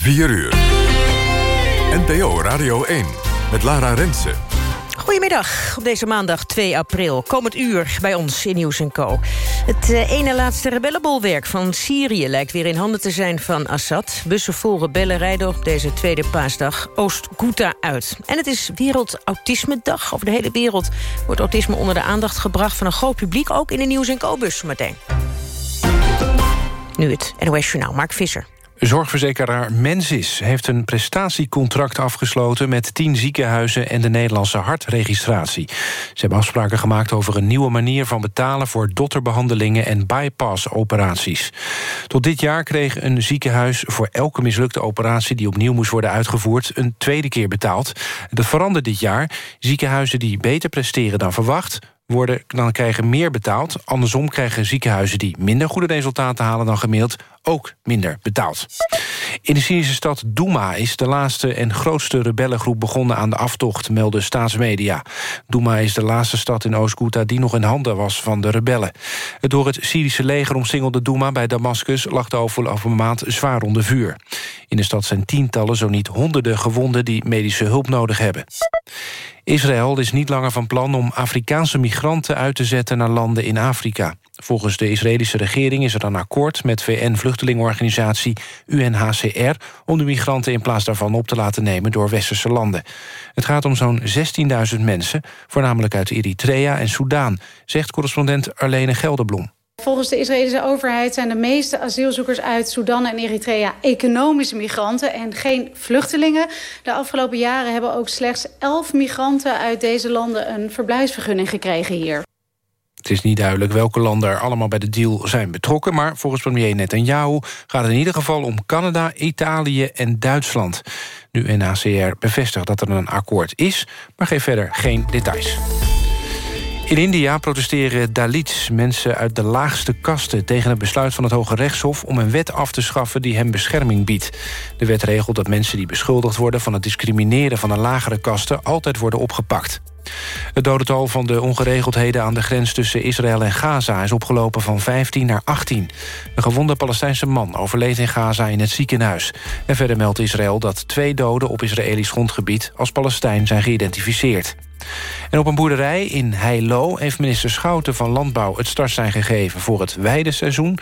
4 uur. NPO Radio 1 met Lara Rensen. Goedemiddag, op deze maandag 2 april. Komend uur bij ons in Nieuws Co. Het uh, ene laatste rebellenbolwerk van Syrië... lijkt weer in handen te zijn van Assad. Bussen vol rebellen rijden op deze tweede paasdag Oost-Ghouta uit. En het is Wereld Autisme Dag. Over de hele wereld wordt autisme onder de aandacht gebracht... van een groot publiek, ook in de Nieuws Co-bus meteen. Nu het NOS Journaal, Mark Visser. Zorgverzekeraar Mensis heeft een prestatiecontract afgesloten... met tien ziekenhuizen en de Nederlandse hartregistratie. Ze hebben afspraken gemaakt over een nieuwe manier van betalen... voor dotterbehandelingen en bypassoperaties. Tot dit jaar kreeg een ziekenhuis voor elke mislukte operatie... die opnieuw moest worden uitgevoerd, een tweede keer betaald. Dat verandert dit jaar. Ziekenhuizen die beter presteren dan verwacht worden, dan krijgen meer betaald. Andersom krijgen ziekenhuizen die minder goede resultaten halen dan gemiddeld ook minder betaald. In de Syrische stad Douma is de laatste en grootste rebellengroep begonnen aan de aftocht, melden staatsmedia. Douma is de laatste stad in Oost-Ghouta die nog in handen was van de rebellen. Het door het Syrische leger omsingelde Douma bij Damascus lag de afgelopen maand zwaar onder vuur. In de stad zijn tientallen, zo niet honderden gewonden die medische hulp nodig hebben. Israël is niet langer van plan om Afrikaanse migranten uit te zetten naar landen in Afrika. Volgens de Israëlische regering is er een akkoord met VN-vluchtelingenorganisatie UNHCR... om de migranten in plaats daarvan op te laten nemen door westerse landen. Het gaat om zo'n 16.000 mensen, voornamelijk uit Eritrea en Soudaan... zegt correspondent Arlene Gelderblom. Volgens de Israëlische overheid zijn de meeste asielzoekers uit Sudan en Eritrea economische migranten en geen vluchtelingen. De afgelopen jaren hebben ook slechts elf migranten uit deze landen een verblijfsvergunning gekregen hier. Het is niet duidelijk welke landen er allemaal bij de deal zijn betrokken... maar volgens premier Netanyahu gaat het in ieder geval om Canada, Italië en Duitsland. Nu NACR bevestigt dat er een akkoord is, maar geeft verder geen details. In India protesteren Dalits, mensen uit de laagste kasten... tegen het besluit van het Hoge Rechtshof om een wet af te schaffen... die hen bescherming biedt. De wet regelt dat mensen die beschuldigd worden... van het discrimineren van een lagere kasten altijd worden opgepakt. Het dodental van de ongeregeldheden aan de grens tussen Israël en Gaza... is opgelopen van 15 naar 18. Een gewonde Palestijnse man overleed in Gaza in het ziekenhuis. En verder meldt Israël dat twee doden op Israëlisch grondgebied... als Palestijn zijn geïdentificeerd. En op een boerderij in Heilo heeft minister Schouten van Landbouw... het startsein gegeven voor het weideseizoen.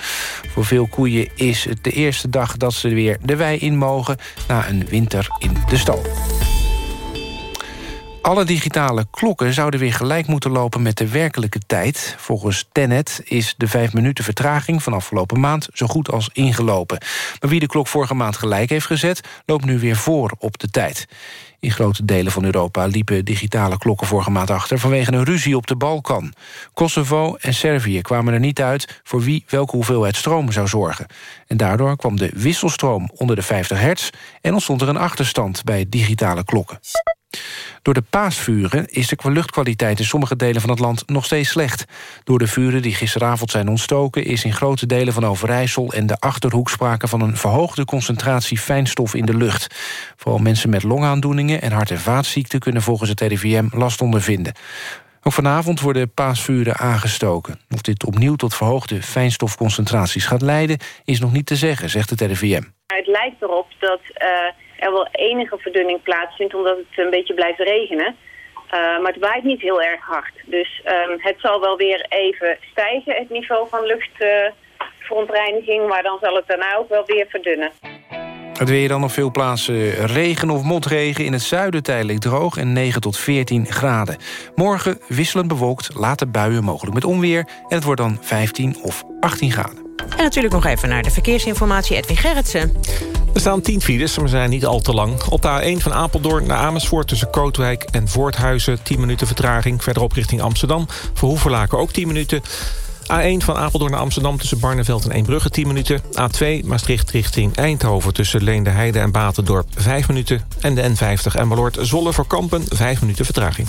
Voor veel koeien is het de eerste dag dat ze weer de wei in mogen... na een winter in de stal. Alle digitale klokken zouden weer gelijk moeten lopen met de werkelijke tijd. Volgens Tenet is de vijf minuten vertraging van afgelopen maand zo goed als ingelopen. Maar wie de klok vorige maand gelijk heeft gezet, loopt nu weer voor op de tijd. In grote delen van Europa liepen digitale klokken vorige maand achter... vanwege een ruzie op de Balkan. Kosovo en Servië kwamen er niet uit... voor wie welke hoeveelheid stroom zou zorgen. En daardoor kwam de wisselstroom onder de 50 hertz... en ontstond er een achterstand bij digitale klokken. Door de paasvuren is de luchtkwaliteit in sommige delen van het land nog steeds slecht. Door de vuren die gisteravond zijn ontstoken... is in grote delen van Overijssel en de Achterhoek sprake van een verhoogde concentratie fijnstof in de lucht. Vooral mensen met longaandoeningen en hart- en vaatziekten... kunnen volgens het RIVM last ondervinden. Ook vanavond worden paasvuren aangestoken. Of dit opnieuw tot verhoogde fijnstofconcentraties gaat leiden... is nog niet te zeggen, zegt het RIVM. Het lijkt erop dat... Uh er wel enige verdunning plaatsvindt omdat het een beetje blijft regenen. Uh, maar het waait niet heel erg hard. Dus um, het zal wel weer even stijgen, het niveau van luchtverontreiniging. Maar dan zal het daarna ook wel weer verdunnen. Het weer dan op veel plaatsen regen of motregen. In het zuiden tijdelijk droog en 9 tot 14 graden. Morgen wisselend bewolkt, later buien mogelijk met onweer. En het wordt dan 15 of 18 graden. En natuurlijk nog even naar de verkeersinformatie Edwin Gerritsen. Er staan 10 files, maar zijn niet al te lang. Op de A1 van Apeldoorn naar Amersfoort tussen Kootwijk en Voorthuizen... 10 minuten vertraging, verderop richting Amsterdam. Voor Hoeverlaken ook 10 minuten. A1 van Apeldoorn naar Amsterdam tussen Barneveld en Eembrugge 10 minuten. A2 Maastricht richting Eindhoven tussen Leende Heide en Batendorp 5 minuten. En de N50 en Maloord Zolle voor Kampen 5 minuten vertraging.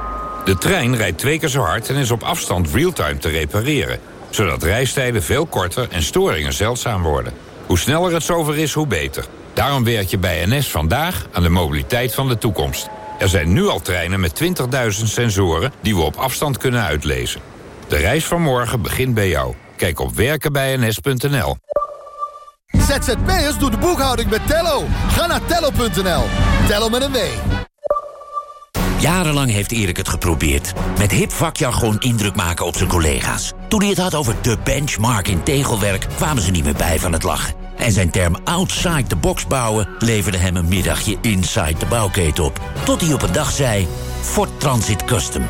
De trein rijdt twee keer zo hard en is op afstand real-time te repareren. Zodat reistijden veel korter en storingen zeldzaam worden. Hoe sneller het zover is, hoe beter. Daarom werk je bij NS vandaag aan de mobiliteit van de toekomst. Er zijn nu al treinen met 20.000 sensoren die we op afstand kunnen uitlezen. De reis van morgen begint bij jou. Kijk op werkenbijns.nl. ZZP'ers doet de boekhouding met Tello. Ga naar tello.nl. Tello met een W. Jarenlang heeft Erik het geprobeerd. Met hip vakjargon indruk maken op zijn collega's. Toen hij het had over de benchmark in tegelwerk... kwamen ze niet meer bij van het lachen. En zijn term outside the box bouwen... leverde hem een middagje inside de bouwketen op. Tot hij op een dag zei... Ford Transit Custom.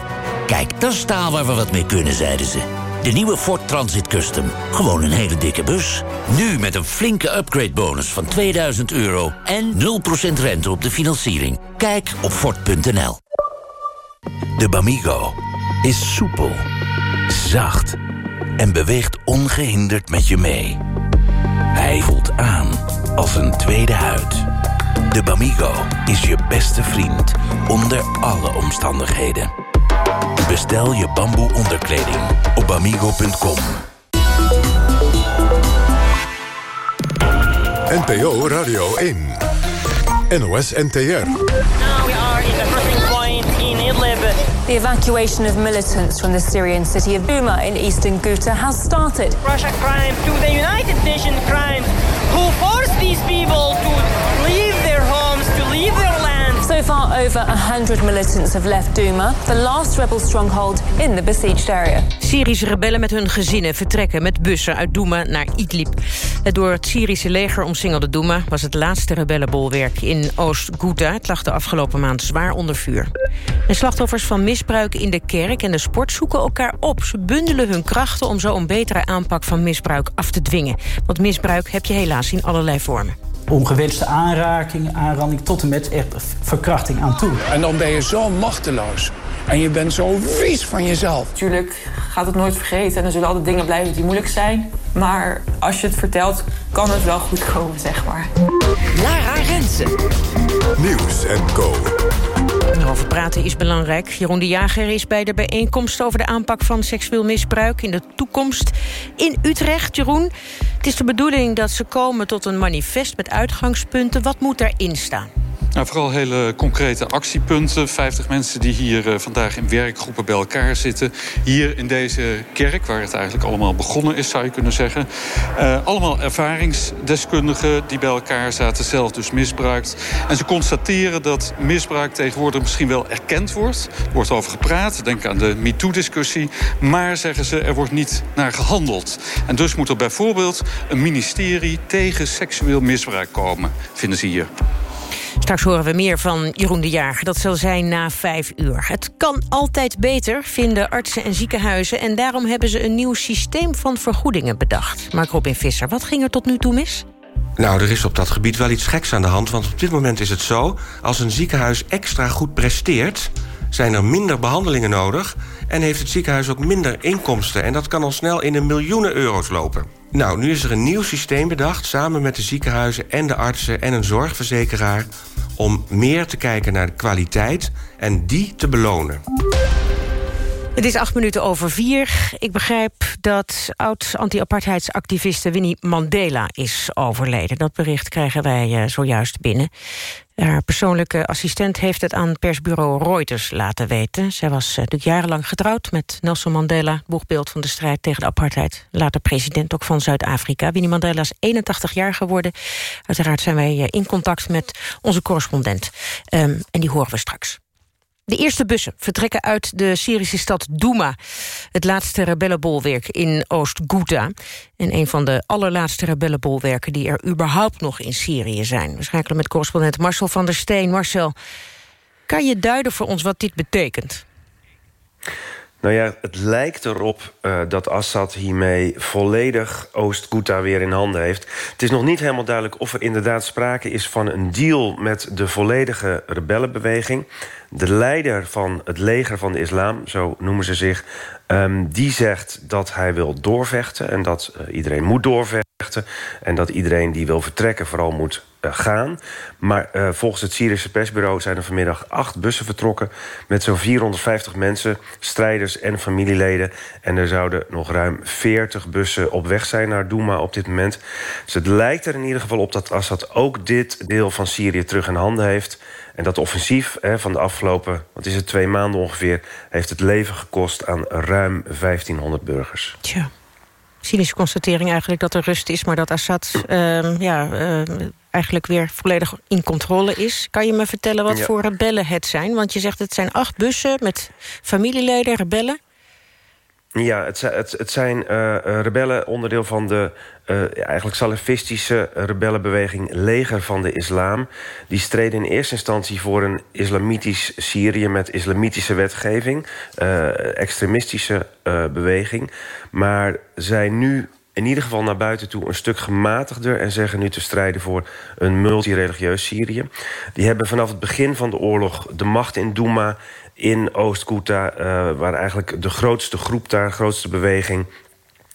Kijk, dat is staal waar we wat mee kunnen, zeiden ze. De nieuwe Ford Transit Custom. Gewoon een hele dikke bus. Nu met een flinke upgrade bonus van 2000 euro... en 0% rente op de financiering. Kijk op Ford.nl. De Bamigo is soepel, zacht en beweegt ongehinderd met je mee. Hij voelt aan als een tweede huid. De Bamigo is je beste vriend onder alle omstandigheden. Bestel je bamboe onderkleding op bamigo.com. NPO Radio 1. NOS NTR. Now we are in the The evacuation of militants from the Syrian city of Douma in eastern Ghouta has started. Russia crime to the United Nations crimes who forced these people to leave So far, over 100 militants have left Douma, the last rebel stronghold in the besieged area. Syrische rebellen met hun gezinnen vertrekken met bussen uit Douma naar Idlib. Het door het Syrische leger omsingelde Douma was het laatste rebellenbolwerk in Oost-Ghouta. Het lag de afgelopen maand zwaar onder vuur. En slachtoffers van misbruik in de kerk en de sport zoeken elkaar op. Ze bundelen hun krachten om zo een betere aanpak van misbruik af te dwingen. Want misbruik heb je helaas in allerlei vormen ongewenste aanraking, aanranding tot en met echt verkrachting aan toe. En dan ben je zo machteloos. En je bent zo vies van jezelf. Tuurlijk gaat het nooit vergeten en er zullen altijd dingen blijven die moeilijk zijn. Maar als je het vertelt, kan het wel goed komen, zeg maar. Lara Rensen. Nieuws en Co. Over praten is belangrijk. Jeroen de Jager is bij de bijeenkomst over de aanpak van seksueel misbruik in de toekomst in Utrecht. Jeroen, het is de bedoeling dat ze komen tot een manifest met uitgangspunten. Wat moet daarin staan? Nou, vooral hele concrete actiepunten. 50 mensen die hier uh, vandaag in werkgroepen bij elkaar zitten. Hier in deze kerk, waar het eigenlijk allemaal begonnen is, zou je kunnen zeggen. Uh, allemaal ervaringsdeskundigen die bij elkaar zaten, zelf dus misbruikt. En ze constateren dat misbruik tegenwoordig misschien wel erkend wordt. Er wordt over gepraat, denk aan de MeToo-discussie. Maar, zeggen ze, er wordt niet naar gehandeld. En dus moet er bijvoorbeeld een ministerie tegen seksueel misbruik komen, vinden ze hier. Straks horen we meer van Jeroen de Jager. Dat zal zijn na vijf uur. Het kan altijd beter, vinden artsen en ziekenhuizen... en daarom hebben ze een nieuw systeem van vergoedingen bedacht. Mark Robin Visser, wat ging er tot nu toe mis? Nou, er is op dat gebied wel iets geks aan de hand. Want op dit moment is het zo... als een ziekenhuis extra goed presteert... zijn er minder behandelingen nodig... en heeft het ziekenhuis ook minder inkomsten. En dat kan al snel in de miljoenen euro's lopen. Nou, nu is er een nieuw systeem bedacht... samen met de ziekenhuizen en de artsen en een zorgverzekeraar... om meer te kijken naar de kwaliteit en die te belonen. Het is acht minuten over vier. Ik begrijp dat oud-anti-apartheidsactiviste Winnie Mandela is overleden. Dat bericht krijgen wij uh, zojuist binnen. Haar persoonlijke assistent heeft het aan persbureau Reuters laten weten. Zij was uh, natuurlijk jarenlang getrouwd met Nelson Mandela... boegbeeld van de strijd tegen de apartheid. Later president ook van Zuid-Afrika. Winnie Mandela is 81 jaar geworden. Uiteraard zijn wij uh, in contact met onze correspondent. Um, en die horen we straks. De eerste bussen vertrekken uit de Syrische stad Douma. Het laatste rebellenbolwerk in Oost-Ghouta. En een van de allerlaatste rebellenbolwerken... die er überhaupt nog in Syrië zijn. We schakelen met correspondent Marcel van der Steen. Marcel, kan je duiden voor ons wat dit betekent? Nou ja, het lijkt erop uh, dat Assad hiermee volledig Oost-Ghouta weer in handen heeft. Het is nog niet helemaal duidelijk of er inderdaad sprake is van een deal... met de volledige rebellenbeweging. De leider van het leger van de islam, zo noemen ze zich... Um, die zegt dat hij wil doorvechten en dat uh, iedereen moet doorvechten. En dat iedereen die wil vertrekken vooral moet uh, gaan. Maar uh, volgens het Syrische persbureau zijn er vanmiddag acht bussen vertrokken... met zo'n 450 mensen, strijders en familieleden. En er zouden nog ruim 40 bussen op weg zijn naar Douma op dit moment. Dus het lijkt er in ieder geval op dat Assad ook dit deel van Syrië terug in handen heeft... En dat offensief hè, van de afgelopen, wat is het, twee maanden ongeveer... heeft het leven gekost aan ruim 1500 burgers. Tja. Cynische constatering eigenlijk dat er rust is... maar dat Assad uh, ja, uh, eigenlijk weer volledig in controle is. Kan je me vertellen wat Ja. voor rebellen het zijn? Want je zegt het zijn acht bussen met familieleden, rebellen. Ja, het, het, het zijn eh, eh, rebellen, onderdeel van de eh, eigenlijk salafistische rebellenbeweging Leger van de Islam. Die streden in eerste instantie voor een islamitisch Syrië met islamitische wetgeving, extremistische beweging. Maar zijn nu in ieder geval naar buiten toe een stuk gematigder... en zeggen nu te strijden voor een multireligieus Syrië. Die hebben vanaf het begin van de oorlog de macht in Douma in Oost-Ghouta... eh, waar eigenlijk de grootste groep daar, de grootste beweging...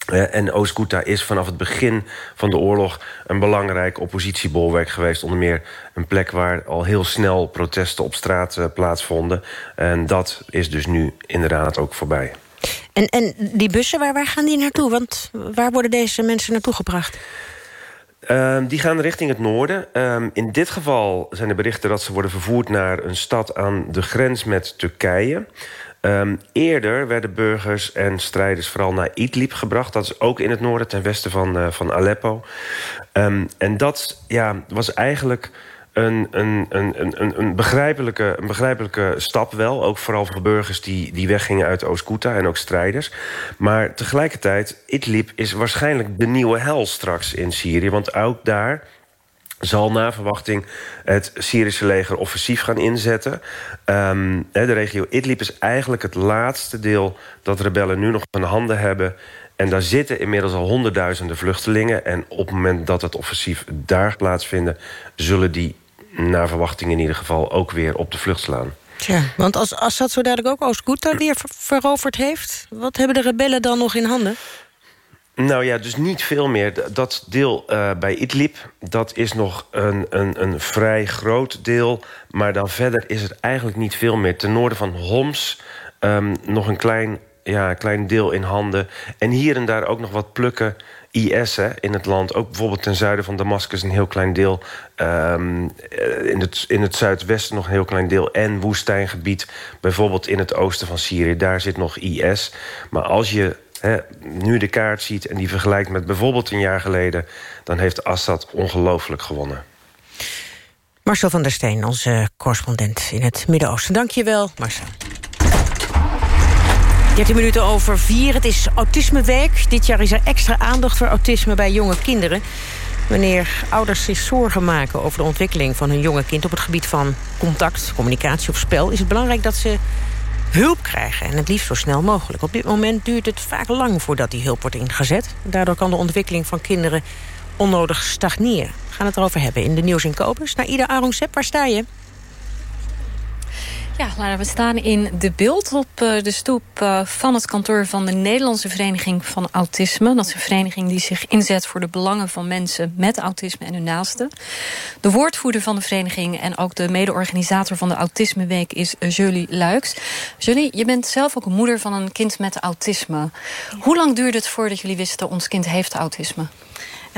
Eh, en Oost-Ghouta is vanaf het begin van de oorlog... een belangrijk oppositiebolwerk geweest. Onder meer een plek waar al heel snel protesten op straat eh, plaatsvonden. En dat is dus nu inderdaad ook voorbij. En, en die bussen, waar, waar gaan die naartoe? Want waar worden deze mensen naartoe gebracht? Ehm, die gaan richting het noorden. Ehm, in dit geval zijn er berichten dat ze worden vervoerd naar een stad aan de grens met Turkije. Ehm, eerder werden burgers en strijders vooral naar Idlib gebracht. Dat is ook in het noorden, ten westen van, eh, van Aleppo. En dat ja, was eigenlijk een, een, een, een- begrijpelijke, een begrijpelijke stap wel. Ook vooral voor burgers die, die weggingen uit Oost-Ghouta en ook strijders. Maar tegelijkertijd, Idlib is waarschijnlijk de nieuwe hel straks in Syrië. Want ook daar zal na verwachting het Syrische leger offensief gaan inzetten. Ehm, de regio Idlib is eigenlijk het laatste deel... dat rebellen nu nog in handen hebben... En daar zitten inmiddels al honderdduizenden vluchtelingen. En op het moment dat het offensief daar plaatsvindt... zullen die, naar verwachting in ieder geval, ook weer op de vlucht slaan. Tja, want als Assad zo dadelijk ook Oost-Ghouta weer ver- veroverd heeft... wat hebben de rebellen dan nog in handen? Nou ja, dus niet veel meer. Dat deel eh, bij Idlib, dat is nog een, een, een vrij groot deel. Maar dan verder is het eigenlijk niet veel meer. Ten noorden van Homs ehm, nog een klein, ja, klein deel in handen. En hier en daar ook nog wat plukken IS hè, in het land. Ook bijvoorbeeld ten zuiden van Damascus een heel klein deel. Ehm, eh, in, het, in het zuidwesten nog een heel klein deel. En woestijngebied, bijvoorbeeld in het oosten van Syrië. Daar zit nog IS. Maar als je nu de kaart ziet en die vergelijkt met bijvoorbeeld een jaar geleden... dan heeft Assad ongelooflijk gewonnen. Marcel van der Steen, onze correspondent in het Midden-Oosten. Dank je wel, Marcel. 13 minuten over 4. Het is Autismeweek. Dit jaar is er extra aandacht voor autisme bij jonge kinderen. Wanneer ouders zich zorgen maken over de ontwikkeling van hun jonge kind... op het gebied van contact, communicatie of spel... is het belangrijk dat ze hulp krijgen. En het liefst zo snel mogelijk. Op dit moment duurt het vaak lang voordat die hulp wordt ingezet. Daardoor kan de ontwikkeling van kinderen onnodig stagneren. We gaan het erover hebben in de Nieuws in Kobus. Naar Ida Arongsep, waar sta je? Ja, Lara, we staan in de beeld op eh, de stoep eh, van het kantoor van de Nederlandse Vereniging van Autisme. Dat is een vereniging die zich inzet voor de belangen van mensen met autisme en hun naasten. De woordvoerder van de vereniging en ook de mede-organisator van de Autismeweek is Julie Luiks. Julie, je bent zelf ook een moeder van een kind met autisme. Hoe lang duurde het voordat jullie wisten ons kind heeft autisme?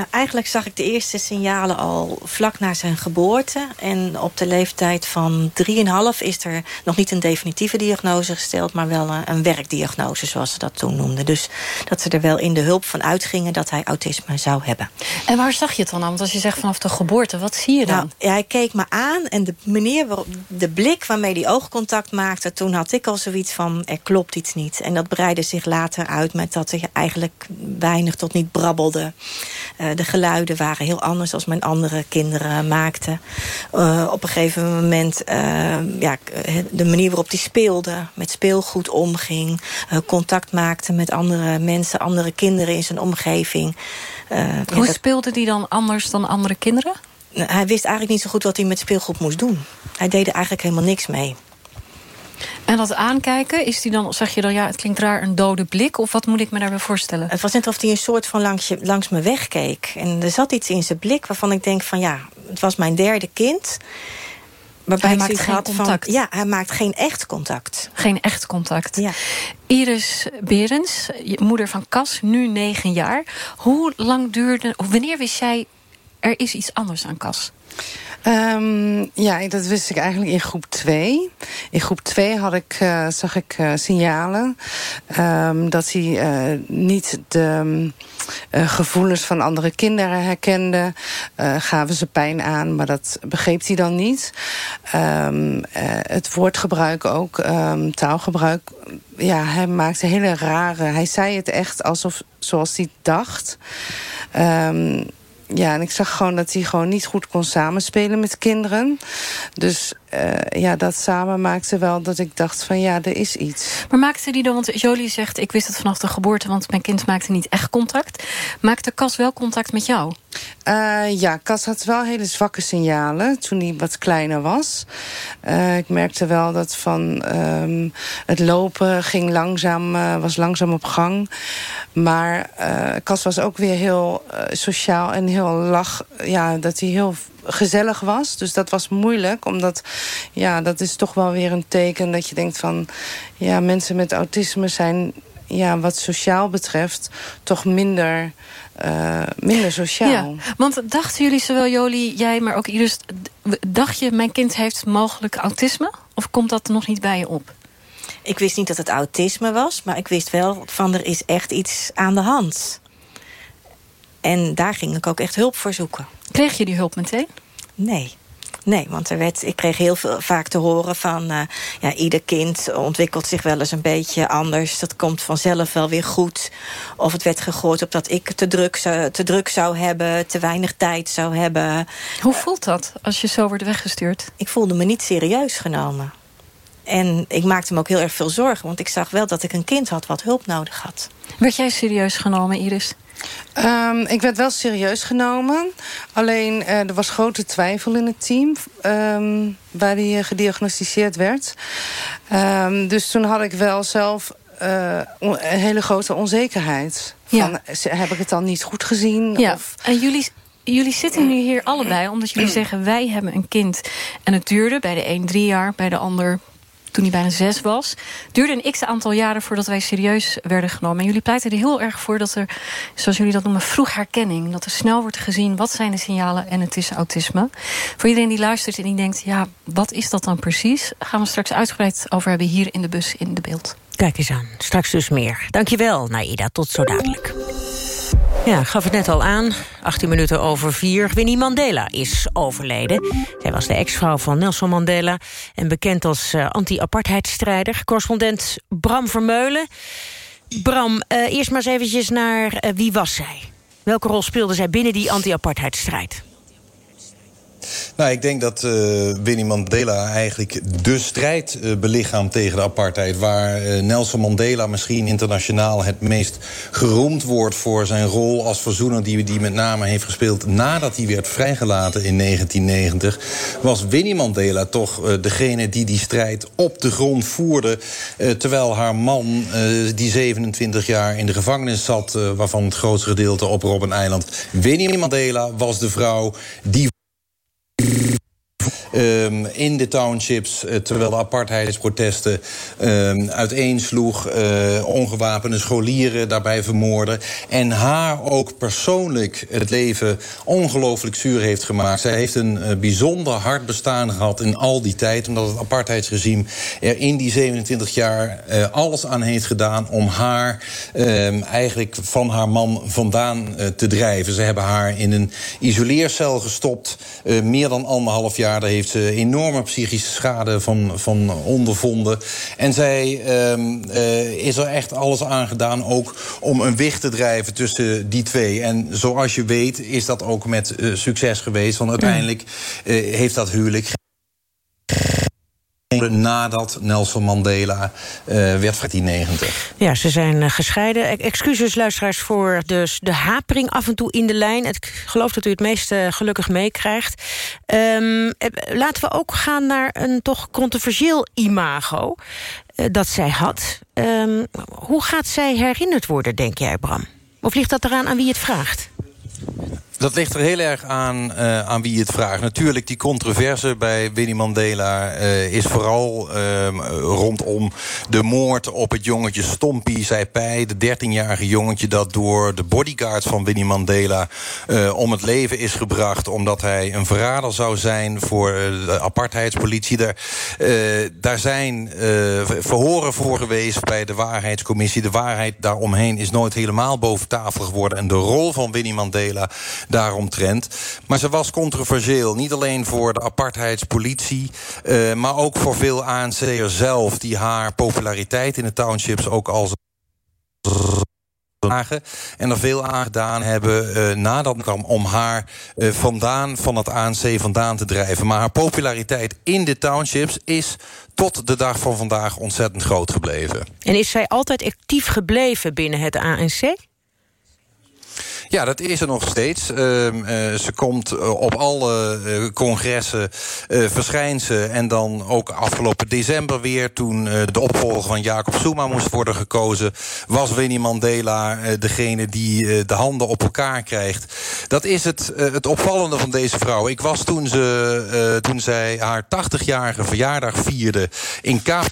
Nou, eigenlijk zag ik de eerste signalen al vlak na zijn geboorte. En op de leeftijd van 3,5 is er nog niet een definitieve diagnose gesteld... maar wel een, een werkdiagnose, zoals ze dat toen noemden. Dus dat ze er wel in de hulp van uitgingen dat hij autisme zou hebben. En waar zag je het dan aan? Want als je zegt vanaf de geboorte, wat zie je dan? Nou, ja, hij keek me aan en de manier waarop de blik waarmee hij oogcontact maakte... toen had ik al zoiets van, er klopt iets niet. En dat breidde zich later uit met dat hij eigenlijk weinig tot niet brabbelde. Eh, de geluiden waren heel anders als mijn andere kinderen maakten. Eh, op een gegeven moment, eh, ja, de manier waarop hij speelde... met speelgoed omging, eh, contact maakte met andere mensen... andere kinderen in zijn omgeving. Eh, Hoe dat- speelde die dan anders dan andere kinderen? hij wist eigenlijk niet zo goed wat hij met speelgoed moest doen. Hij deed er eigenlijk helemaal niks mee. En dat aankijken, is die dan, zeg je dan, ja, het klinkt raar, een dode blik? Of wat moet ik me daarbij voorstellen? Het was net alsof hij een soort van langs, je, langs me wegkeek. En er zat iets in zijn blik waarvan ik denk van ja, het was mijn derde kind. Waarbij Hij maakt geen had contact. Van, ja, hij maakt geen echt contact. Geen echt contact. Ja. Iris Berends, je moeder van Cas, nu negen jaar. Hoe lang duurde, of wanneer wist jij, er is iets anders aan Cas? Ehm, ja, dat wist ik eigenlijk in groep 2. In groep 2 had ik, eh, zag ik eh, signalen ehm, dat hij eh, niet de gevoelens van andere kinderen herkende. Gaven ze pijn aan, maar dat begreep hij dan niet. Eh, het woordgebruik ook, taalgebruik. Ja, hij maakte hele rare... Hij zei het echt alsof zoals hij dacht. Ehm, ja, en ik zag gewoon dat hij gewoon niet goed kon samenspelen met kinderen. Dus eh, ja, dat samen maakte wel dat ik dacht van ja, er is iets. Maar maakte die dan, want Jolie zegt... ik wist het vanaf de geboorte, want mijn kind maakte niet echt contact. Maakte Cas wel contact met jou? Eh, ja, Cas had wel hele zwakke signalen toen hij wat kleiner was. Eh, ik merkte wel dat van ehm, het lopen ging langzaam, was langzaam op gang. Maar Cas was ook weer heel sociaal en heel lach. Ja, dat hij heel gezellig was. Dus dat was moeilijk, omdat ja, dat is toch wel weer een teken dat je denkt van ja, mensen met autisme zijn ja, wat sociaal betreft toch minder, eh, minder sociaal. Ja, want dachten jullie, zowel Jolie, jij, maar ook Iris... d- dacht je, mijn kind heeft mogelijk autisme? Of komt dat nog niet bij je op? Ik wist niet dat het autisme was, maar ik wist wel van er is echt iets aan de hand. En daar ging ik ook echt hulp voor zoeken. Kreeg je die hulp meteen? Nee. Nee, want er werd, ik kreeg heel veel, vaak te horen van... eh, ja, ieder kind ontwikkelt zich wel eens een beetje anders. Dat komt vanzelf wel weer goed. Of het werd gegooid op dat ik te druk, zou, te druk zou hebben... te weinig tijd zou hebben. Hoe voelt dat als je zo wordt weggestuurd? Ik voelde me niet serieus genomen. En ik maakte me ook heel erg veel zorgen... want ik zag wel dat ik een kind had wat hulp nodig had. Werd jij serieus genomen, Iris? Ehm, ik werd wel serieus genomen. Alleen eh, er was grote twijfel in het team ehm, waar hij eh, gediagnosticeerd werd. Ehm, dus toen had ik wel zelf eh, een hele grote onzekerheid. Van, heb ik het dan niet goed gezien? Ja, Of, en jullie, jullie zitten nu hier allebei omdat jullie zeggen... wij hebben een kind. En het duurde bij de een drie jaar, bij de ander toen hij bijna zes was. duurde een x-aantal jaren voordat wij serieus werden genomen. En jullie pleiten er heel erg voor dat er, zoals jullie dat noemen... vroeg herkenning, dat er snel wordt gezien... wat zijn de signalen en het is autisme. Voor iedereen die luistert en die denkt... ja, wat is dat dan precies? Gaan we straks uitgebreid over hebben hier in de bus in de beeld. Kijk eens aan, straks dus meer. Dankjewel, Naida, tot zo dadelijk. Ja, gaf het net al aan. 18 minuten over vier. Winnie Mandela is overleden. Zij was de ex-vrouw van Nelson Mandela... en bekend als eh, anti-apartheidstrijder. Correspondent Bram Vermeulen. Bram, eh, eerst maar eens eventjes naar eh, wie was zij? Welke rol speelde zij binnen die anti-apartheidstrijd? Nou, ik denk dat eh, Winnie Mandela eigenlijk de strijd eh, belichaamt tegen de apartheid. Waar eh, Nelson Mandela misschien internationaal het meest geroemd wordt voor zijn rol als verzoener, die hij met name heeft gespeeld nadat hij werd vrijgelaten in 1990. Was Winnie Mandela toch degene die die strijd op de grond voerde. terwijl haar man, die 27 jaar in de gevangenis zat, waarvan het grootste gedeelte op Robben Island. Winnie Mandela was de vrouw die Ehm, in de townships, eh, terwijl de apartheidsprotesten ehm, uiteensloeg, eh, ongewapende scholieren daarbij vermoorden. En haar ook persoonlijk het leven ongelooflijk zuur heeft gemaakt. Zij heeft een eh, bijzonder hard bestaan gehad in al die tijd, omdat het apartheidsregime er in die 27 jaar alles aan heeft gedaan om haar ehm, eigenlijk van haar man vandaan te drijven. Ze hebben haar in een isoleercel gestopt, meer dan anderhalf jaar. Heeft ze enorme psychische schade van, van ondervonden. En zij ehm, eh, is er echt alles aan gedaan, ook om een wicht te drijven tussen die twee. En zoals je weet is dat ook met eh, succes geweest. Want uiteindelijk eh, heeft dat huwelijk nadat Nelson Mandela uh, werd 1990. Ja, ze zijn uh, gescheiden. E excuses, luisteraars, voor dus de hapering af en toe in de lijn. Ik geloof dat u het meest uh, gelukkig meekrijgt. Um, laten we ook gaan naar een toch controversieel imago dat zij had. Um, hoe gaat zij herinnerd worden, denk jij, Bram? Of ligt dat eraan aan wie het vraagt? Dat ligt er heel erg aan, uh, aan wie het vraagt. Natuurlijk, die controverse bij Winnie Mandela uh, is vooral uh, rondom de moord op het jongetje Stompie Saipai. De 13-jarige jongetje dat door de bodyguards van Winnie Mandela om het leven is gebracht. Omdat hij een verrader zou zijn voor de apartheidspolitie. Daar, daar zijn verhoren voor geweest bij de waarheidscommissie. De waarheid daaromheen is nooit helemaal boven tafel geworden. En de rol van Winnie Mandela daaromtrent. Maar ze was controversieel. Niet alleen voor de apartheidspolitie... Uh, maar ook voor veel ANC'ers zelf... die haar populariteit in de townships ook als en er veel aan gedaan hebben uh, nadat kwam om haar uh, vandaan van het ANC vandaan te drijven. Maar haar populariteit in de townships is tot de dag van vandaag ontzettend groot gebleven. En is zij altijd actief gebleven binnen het ANC? Ja, dat is er nog steeds. Uh, uh, ze komt uh, op alle congressen, verschijnt ze. En dan ook afgelopen december weer... toen de opvolger van Jacob Zuma moest worden gekozen... was Winnie Mandela degene die de handen op elkaar krijgt. Dat is het, het opvallende van deze vrouw. Ik was toen, ze, toen zij haar 80-jarige verjaardag vierde in Kaap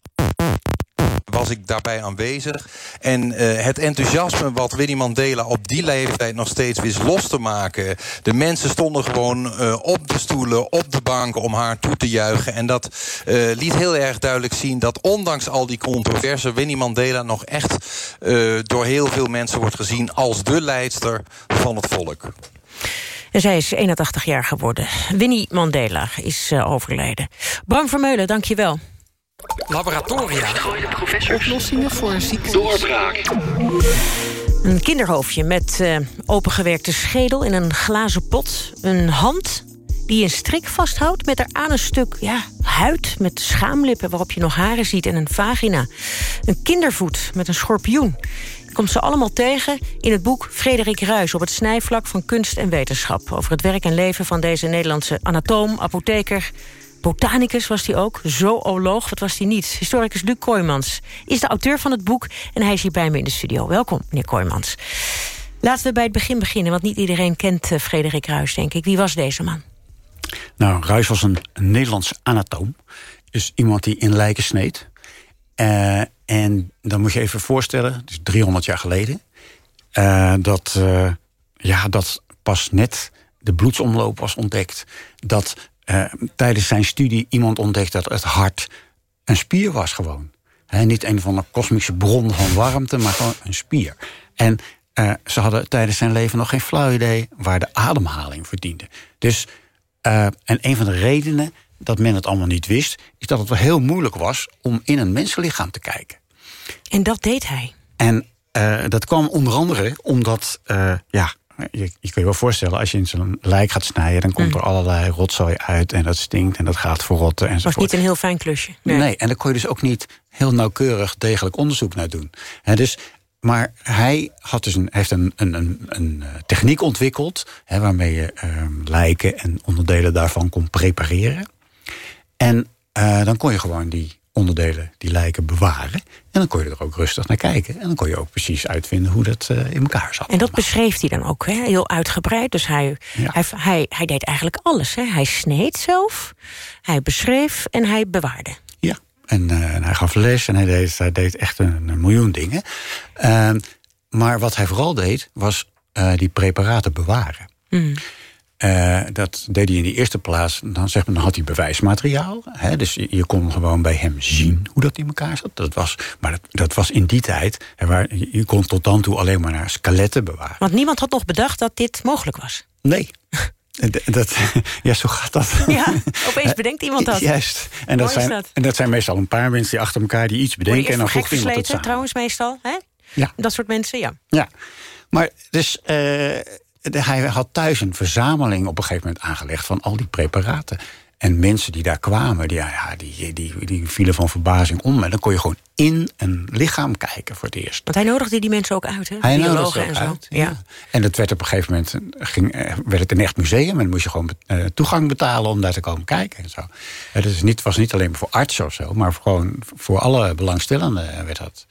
was ik daarbij aanwezig. En uh, het enthousiasme wat Winnie Mandela op die leeftijd nog steeds wist los te maken. De mensen stonden gewoon uh, op de stoelen, op de banken om haar toe te juichen. En dat uh, liet heel erg duidelijk zien dat ondanks al die controverse... Winnie Mandela nog echt door heel veel mensen wordt gezien... als de leidster van het volk. En zij is 81 jaar geworden. Winnie Mandela is overleden. Bram Vermeulen, dank je wel. Laboratoria. Oplossingen voor ziektes. Doorbraak. Een kinderhoofdje met uh, opengewerkte schedel in een glazen pot. Een hand die een strik vasthoudt met eraan een stuk ja, huid... met schaamlippen waarop je nog haren ziet en een vagina. Een kindervoet met een schorpioen. Je komt ze allemaal tegen in het boek Frederik Ruys... op het snijvlak van kunst en wetenschap... over het werk en leven van deze Nederlandse anatoom, apotheker Botanicus was hij ook, zooloog, wat was hij niet? Historicus Luc Kooijmans is de auteur van het boek... en hij is hier bij me in de studio. Welkom, meneer Kooijmans. Laten we bij het begin beginnen, want niet iedereen kent uh, Frederik Ruys, denk ik. Wie was deze man? Nou, Ruys was een, Nederlands anatoom. Dus iemand die in lijken sneed. Uh, en dan moet je even voorstellen, dus 300 jaar geleden... Uh, dat, ja, dat pas net de bloedsomloop was ontdekt. Dat uh, tijdens zijn studie iemand ontdekt dat het hart een spier was gewoon. He, niet een van de kosmische bron van warmte, maar gewoon een spier. En uh, ze hadden tijdens zijn leven nog geen flauw idee waar de ademhaling verdiende. Dus, uh, en een van de redenen dat men het allemaal niet wist... is dat het wel heel moeilijk was om in een mensenlichaam te kijken. En dat deed hij? En dat kwam onder andere omdat ja, je, je kunt je wel voorstellen, als je in zo'n lijk gaat snijden... dan komt mm. er allerlei rotzooi uit en dat stinkt en dat gaat verrotten. Het was niet een heel fijn klusje. Nee. nee. en daar kon je dus ook niet heel nauwkeurig degelijk onderzoek naar doen. dus, maar hij had dus een, heeft een, een, een, een eh, techniek ontwikkeld... waarmee je ehm, lijken en onderdelen daarvan kon prepareren. En uh, dan kon je gewoon die onderdelen die lijken bewaren. En dan kon je er ook rustig naar kijken. En dan kon je ook precies uitvinden hoe dat uh, in elkaar zat. En dat beschreef hij dan ook hè? heel uitgebreid. Dus hij, ja. hij, hij, hij, deed eigenlijk alles. Hè? Hij sneed zelf, hij beschreef en hij bewaarde. Ja, en, uh, en hij gaf les en hij deed, hij deed echt een, een miljoen dingen. Uh, maar wat hij vooral deed, was uh, die preparaten bewaren. Mm. Uh, dat deed hij in die eerste plaats. Dan, zeg maar, dan had hij bewijsmateriaal. Hè, dus je, je, kon gewoon bij hem zien hoe dat in elkaar zat. Dat was, maar dat, dat was in die tijd. Hè, waar, je kon tot dan toe alleen maar naar skeletten bewaren. Want niemand had nog bedacht dat dit mogelijk was. Nee. Dat, ja, zo gaat dat. Ja, opeens bedenkt iemand dat. Juist. En dat, zijn, dat. en dat zijn meestal een paar mensen die achter elkaar die iets bedenken. en dan voegt iemand het samen. trouwens meestal. Hè? Ja. Dat soort mensen, ja. Ja, maar dus... Uh, hij had thuis een verzameling op een gegeven moment aangelegd van al die preparaten. En mensen die daar kwamen, die, ja, die, die, die vielen van verbazing om. En dan kon je gewoon in een lichaam kijken voor het eerst. Want hij nodigde die mensen ook uit, hè? Hij nodigde en ook zo. uit, ja. En dat werd op een gegeven moment ging, eh, werd het een echt museum. En dan moest je gewoon eh, toegang betalen om daar te komen kijken. En zo. Het is niet, was niet alleen voor artsen of zo, maar gewoon voor alle belangstellenden werd dat.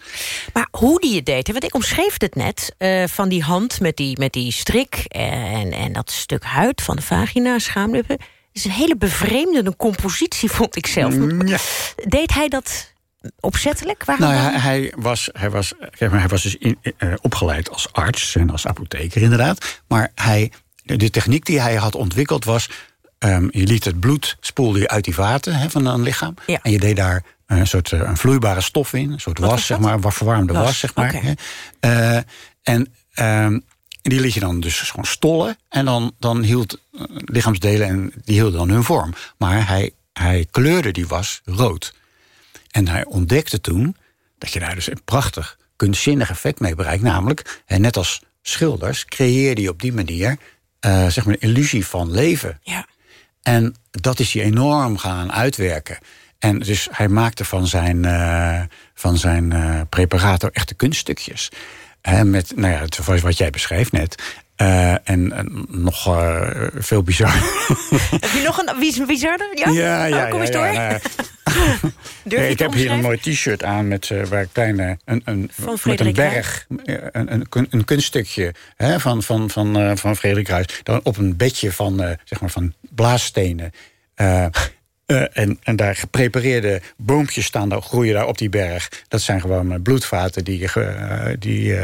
Maar hoe die het deed, hè, want ik omschreef het net... eh, van die hand met die, met die strik en, en dat stuk huid van de vagina, schaamlippen... is een hele bevreemdende compositie, vond ik zelf. Deed hij dat opzettelijk? Waarom Nou, hij, hij was, hij, was, kijk maar, hij was dus in, eh, opgeleid als arts en als apotheker inderdaad. Maar hij, de, techniek die hij had ontwikkeld was... ehm, je liet het bloed spoelde je uit die vaten van een lichaam. En je deed daar een soort eh, een vloeibare stof in. Een soort was, zeg maar, wat verwarmde was, Was, zeg maar. oké. hè. Eh, en die liet je dan dus gewoon stollen. En dan, dan hield eh, lichaamsdelen en die hielden dan hun vorm. Maar hij, hij kleurde die was rood. En hij ontdekte toen dat je daar dus een prachtig kunstzinnig effect mee bereikt. Namelijk, en net als schilders, creëerde hij op die manier eh, zeg maar een illusie van leven. Ja. En dat is hij enorm gaan uitwerken. En dus hij maakte van zijn, eh, van zijn eh, preparator echte kunststukjes. Hè, met, nou ja, het was wat jij beschreef net. Eh, en, en nog eh, veel bizar. Heb je nog een wie bizarder? Ja, Ja, ja, Oh, kom ja, eens door. ja. Durf Nee, ik heb hier een mooi t-shirt aan met eh, waar kleine een, een, met een berg, een, een, kun- een kunststukje hè, van, van, van, van Frederik Ruijs. Dan op een bedje van, zeg maar van blaasstenen. Eh, en, en daar geprepareerde boompjes staan, daar groeien daar op die berg. Dat zijn gewoon eh, bloedvaten die, eh, die,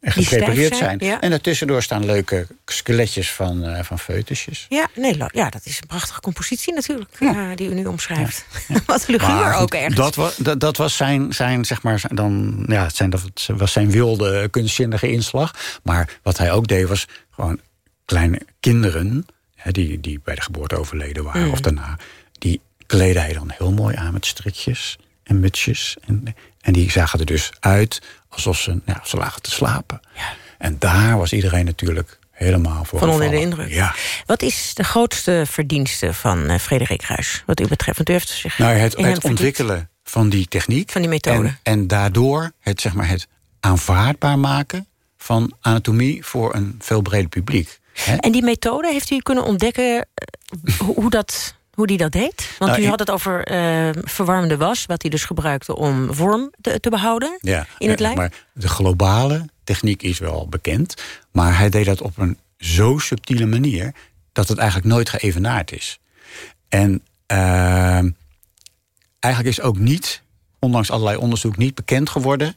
geprepareerd zijn, ja. En daartussendoor staan leuke skeletjes van, eh van foetusjes. Ja, nee, ja, dat is een prachtige compositie natuurlijk, ja, die u nu omschrijft. Wat luguur ook ergens. Dat was, dat, dat was zijn, zijn, zeg maar, dan, ja, het zijn, dat was zijn wilde, kunstzinnige inslag. Maar wat hij ook deed, was gewoon kleine kinderen... Hè, die, die bij de geboorte overleden waren Mm. of daarna... kleedde hij dan heel mooi aan met strikjes en mutsjes. En, en die zagen er dus uit alsof ze, ja, ze lagen te slapen. En daar was iedereen natuurlijk helemaal voor Van onder de indruk. Ja. Wat is de grootste verdienste van eh, Frederik Ruijs, wat u betreft? Want u heeft zich Nou, het, het ontwikkelen van die techniek. Van die methode. En, en daardoor het, zeg maar, het aanvaardbaar maken van anatomie voor een veel breder publiek. Hè? En die methode, heeft u kunnen ontdekken eh, hoe dat... Hoe die dat deed? Want Nou, u had het over eh, verwarmende was... wat hij dus gebruikte om vorm te, te behouden Ja, in het ja, lijf. Maar de globale techniek is wel bekend. Maar hij deed dat op een zo subtiele manier... dat het eigenlijk nooit geëvenaard is. En ehm, eigenlijk is ook niet, ondanks allerlei onderzoek... niet bekend geworden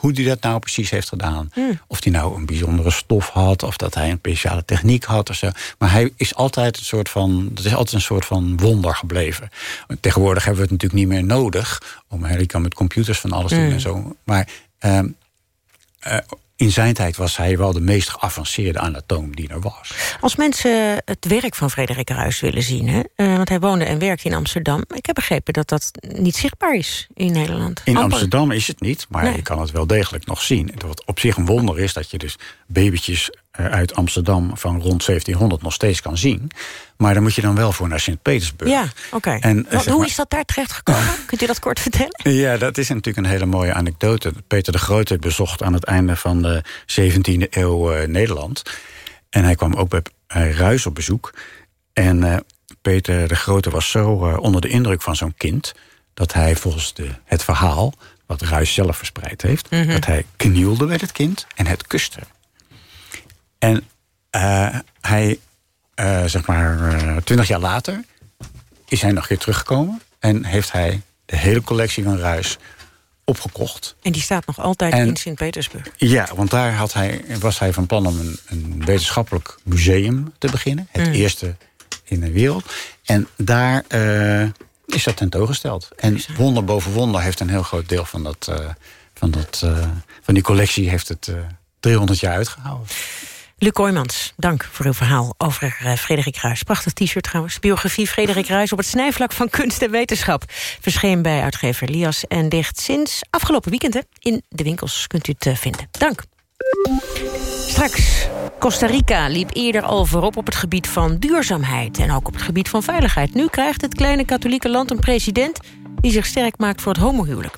hoe hij dat nou precies heeft gedaan. Hmm. Of hij nou een bijzondere stof had, of dat hij een speciale techniek had of zo. Maar hij is altijd een soort van. Dat is altijd een soort van wonder gebleven. Tegenwoordig hebben we het natuurlijk niet meer nodig. Om hij kan met computers van alles doen Hmm. en zo. Maar ehm, eh, in zijn tijd was hij wel de meest geavanceerde anatoom die er was. Als mensen het werk van Frederik Ruijs willen zien... Hè, eh, want hij woonde en werkte in Amsterdam... ik heb begrepen dat dat niet zichtbaar is in Nederland. In Amper. Amsterdam is het niet, maar Nee. je kan het wel degelijk nog zien. En Wat op zich een wonder is dat je dus babytjes uit Amsterdam van rond 1700 nog steeds kan zien. Maar dan moet je dan wel voor naar Sint-Petersburg. Ja, oké. En, eh, Hoe maar- is dat daar terecht gekomen? Kunt u dat kort vertellen? Ja, dat is natuurlijk een hele mooie anekdote. Peter de Grote bezocht aan het einde van de 17e eeuw eh, Nederland. En hij kwam ook bij Ruis op bezoek. En eh, Peter de Grote was zo onder de indruk van zo'n kind... dat hij volgens de, het verhaal, wat Ruis zelf verspreid heeft... Mhm. dat hij knielde bij het kind en het kuste. En eh, hij, eh, zeg maar, eh, twintig jaar later... is hij nog een keer teruggekomen... en heeft hij de hele collectie van Ruis opgekocht. En die staat nog altijd En- in Sint-Petersburg. Ja, want daar had hij, was hij van plan om een, een wetenschappelijk museum te beginnen. Het Mm. eerste in de wereld. En daar is dat tentoongesteld. En wonder boven wonder heeft een heel groot deel van, dat, van, dat, van die collectie... heeft het eh 300 jaar uitgehouden. Luc Kooijmans, dank voor uw verhaal over eh, Frederik Ruijs. Prachtig t-shirt trouwens. Biografie Frederik Ruijs op het snijvlak van kunst en wetenschap. Verscheen bij uitgever Lias en ligt sinds afgelopen weekend hè, in de winkels. Kunt u het eh, vinden. Dank. Straks, Costa Rica liep eerder al voorop op het gebied van duurzaamheid... en ook op het gebied van veiligheid. Nu krijgt het kleine katholieke land een president die zich sterk maakt voor het homohuwelijk.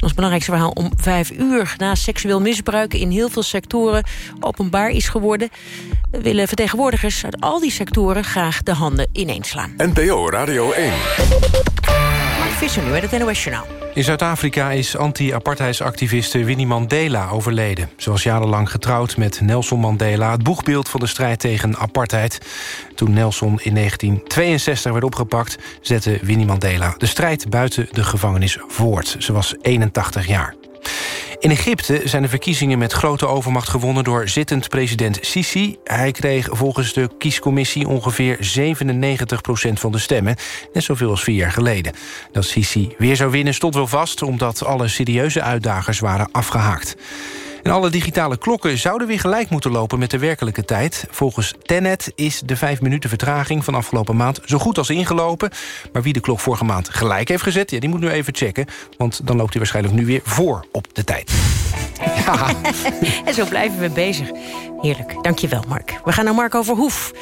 Ons belangrijkste verhaal om vijf uur na seksueel misbruik... in heel veel sectoren openbaar is geworden... willen vertegenwoordigers uit al die sectoren graag de handen ineenslaan. NPO Radio 1. In Zuid-Afrika is anti-apartheidsactiviste Winnie Mandela overleden. Ze was jarenlang getrouwd met Nelson Mandela... het boegbeeld van de strijd tegen apartheid. Toen Nelson in 1962 werd opgepakt... zette Winnie Mandela de strijd buiten de gevangenis voort. Ze was 81 jaar. In Egypte zijn de verkiezingen met grote overmacht gewonnen... door zittend president Sisi. Hij kreeg volgens de kiescommissie ongeveer 97% van de stemmen. Net zoveel als vier jaar geleden. Dat Sisi weer zou winnen stond wel vast... omdat alle serieuze uitdagers waren afgehaakt. En alle digitale klokken zouden weer gelijk moeten lopen met de werkelijke tijd. Volgens Tenet is de vijf minuten vertraging van afgelopen maand zo goed als ingelopen. Maar wie de klok vorige maand gelijk heeft gezet, ja, die moet nu even checken. Want dan loopt hij waarschijnlijk nu weer voor op de tijd. Ja. en zo blijven we bezig. Heerlijk, dankjewel Mark. We gaan naar Marco Verhoef.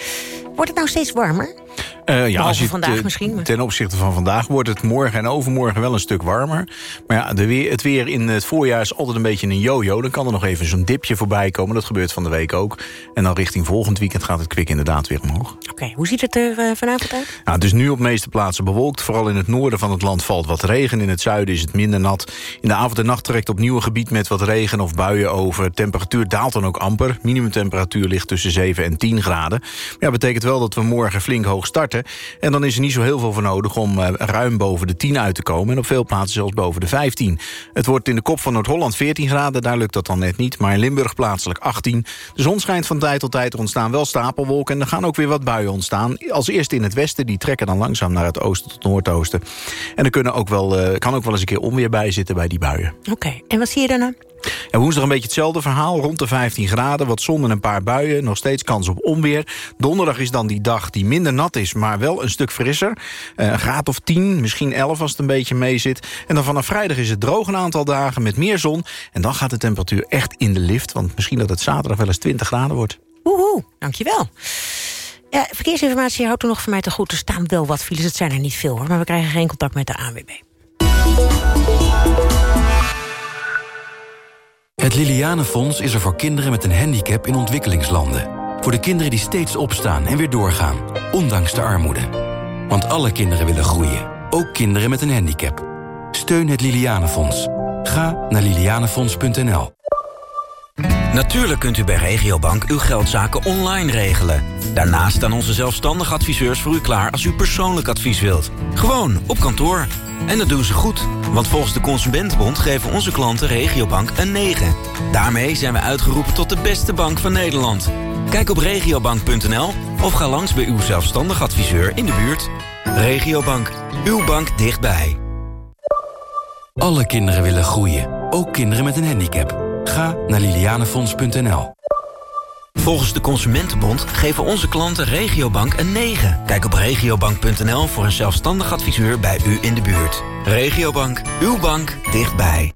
Wordt het nou steeds warmer? Uh, ja, als je vandaag te, misschien. Maar... Ten opzichte van vandaag wordt het morgen en overmorgen wel een stuk warmer. Maar ja, de weer, het weer in het voorjaar is altijd een beetje een yo-yo. Dan kan er nog even zo'n dipje voorbij komen. Dat gebeurt van de week ook. En dan richting volgend weekend gaat het kwik inderdaad weer omhoog. Oké, okay, hoe ziet het er uh, vanavond uit? Nou, het is nu op meeste plaatsen bewolkt. Vooral in het noorden van het land valt wat regen. In het zuiden is het minder nat. In de avond en nacht trekt opnieuw een gebied met wat regen of buien over. Temperatuur daalt dan ook amper. Minimumtemperatuur ligt tussen 7 en 10 graden. Maar ja, betekent wel dat we morgen flink hoog starten. En dan is er niet zo heel veel voor nodig om uh, ruim boven de 10 uit te komen. En op veel plaatsen zelfs boven de 15. Het wordt in de kop van Noord-Holland 14 graden. Daar lukt dat dan net niet. Maar in Limburg plaatselijk 18. De zon schijnt van tijd tot tijd. Er ontstaan wel stapelwolken. En er gaan ook weer wat buien ontstaan. Als eerste in het westen. Die trekken dan langzaam naar het oosten tot noordoosten. En er kunnen ook wel, uh, kan ook wel eens een keer onweer bij zitten bij die buien. Oké, en wat zie je daarna? Ja, woensdag een beetje hetzelfde verhaal. Rond de 15 graden, wat zon en een paar buien. Nog steeds kans op onweer. Donderdag is dan die dag die minder nat is, maar wel een stuk frisser. Uh, een graad of 10, misschien 11 als het een beetje mee zit. En dan vanaf vrijdag is het droog een aantal dagen met meer zon. En dan gaat de temperatuur echt in de lift. Want misschien dat het zaterdag wel eens 20 graden wordt. Woehoe, dankjewel. Ja, verkeersinformatie houdt er nog voor mij te goed. Er staan wel wat files, het zijn er niet veel hoor. Maar we krijgen geen contact met de ANWB. Het Lilianenfonds is er voor kinderen met een handicap in ontwikkelingslanden. Voor de kinderen die steeds opstaan en weer doorgaan, ondanks de armoede. Want alle kinderen willen groeien, ook kinderen met een handicap. Steun het Lilianenfonds. Ga naar lilianenfonds.nl. Natuurlijk kunt u bij Regiobank uw geldzaken online regelen. Daarnaast staan onze zelfstandige adviseurs voor u klaar als u persoonlijk advies wilt. Gewoon op kantoor. En dat doen ze goed, want volgens de Consumentenbond geven onze klanten Regiobank een 9. Daarmee zijn we uitgeroepen tot de beste bank van Nederland. Kijk op regiobank.nl of ga langs bij uw zelfstandig adviseur in de buurt. Regiobank, uw bank dichtbij. Alle kinderen willen groeien, ook kinderen met een handicap. Ga naar lilianefonds.nl. Volgens de Consumentenbond geven onze klanten Regiobank een 9. Kijk op regiobank.nl voor een zelfstandig adviseur bij u in de buurt. Regiobank, uw bank dichtbij.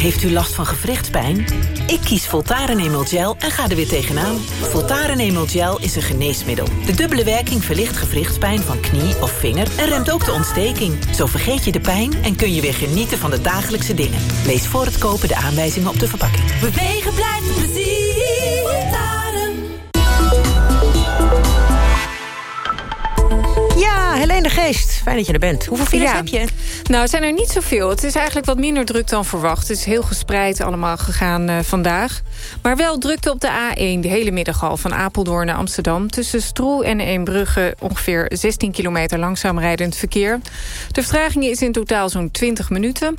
Heeft u last van gewrichtspijn? Ik kies Voltaren Emel Gel en ga er weer tegenaan. Voltaren Emel Gel is een geneesmiddel. De dubbele werking verlicht gewrichtspijn van knie of vinger... en remt ook de ontsteking. Zo vergeet je de pijn en kun je weer genieten van de dagelijkse dingen. Lees voor het kopen de aanwijzingen op de verpakking. Bewegen blijft plezier. Ja, Helene de Geest. Fijn dat je er bent. Hoeveel files Ja. heb je? Nou, het zijn er niet zoveel. Het is eigenlijk wat minder druk dan verwacht. Het is heel gespreid allemaal gegaan eh, vandaag. Maar wel drukte op de A1 de hele middag al... van Apeldoorn naar Amsterdam. Tussen Stroe en Eembrugge ongeveer 16 kilometer langzaam rijdend verkeer. De vertraging is in totaal zo'n 20 minuten.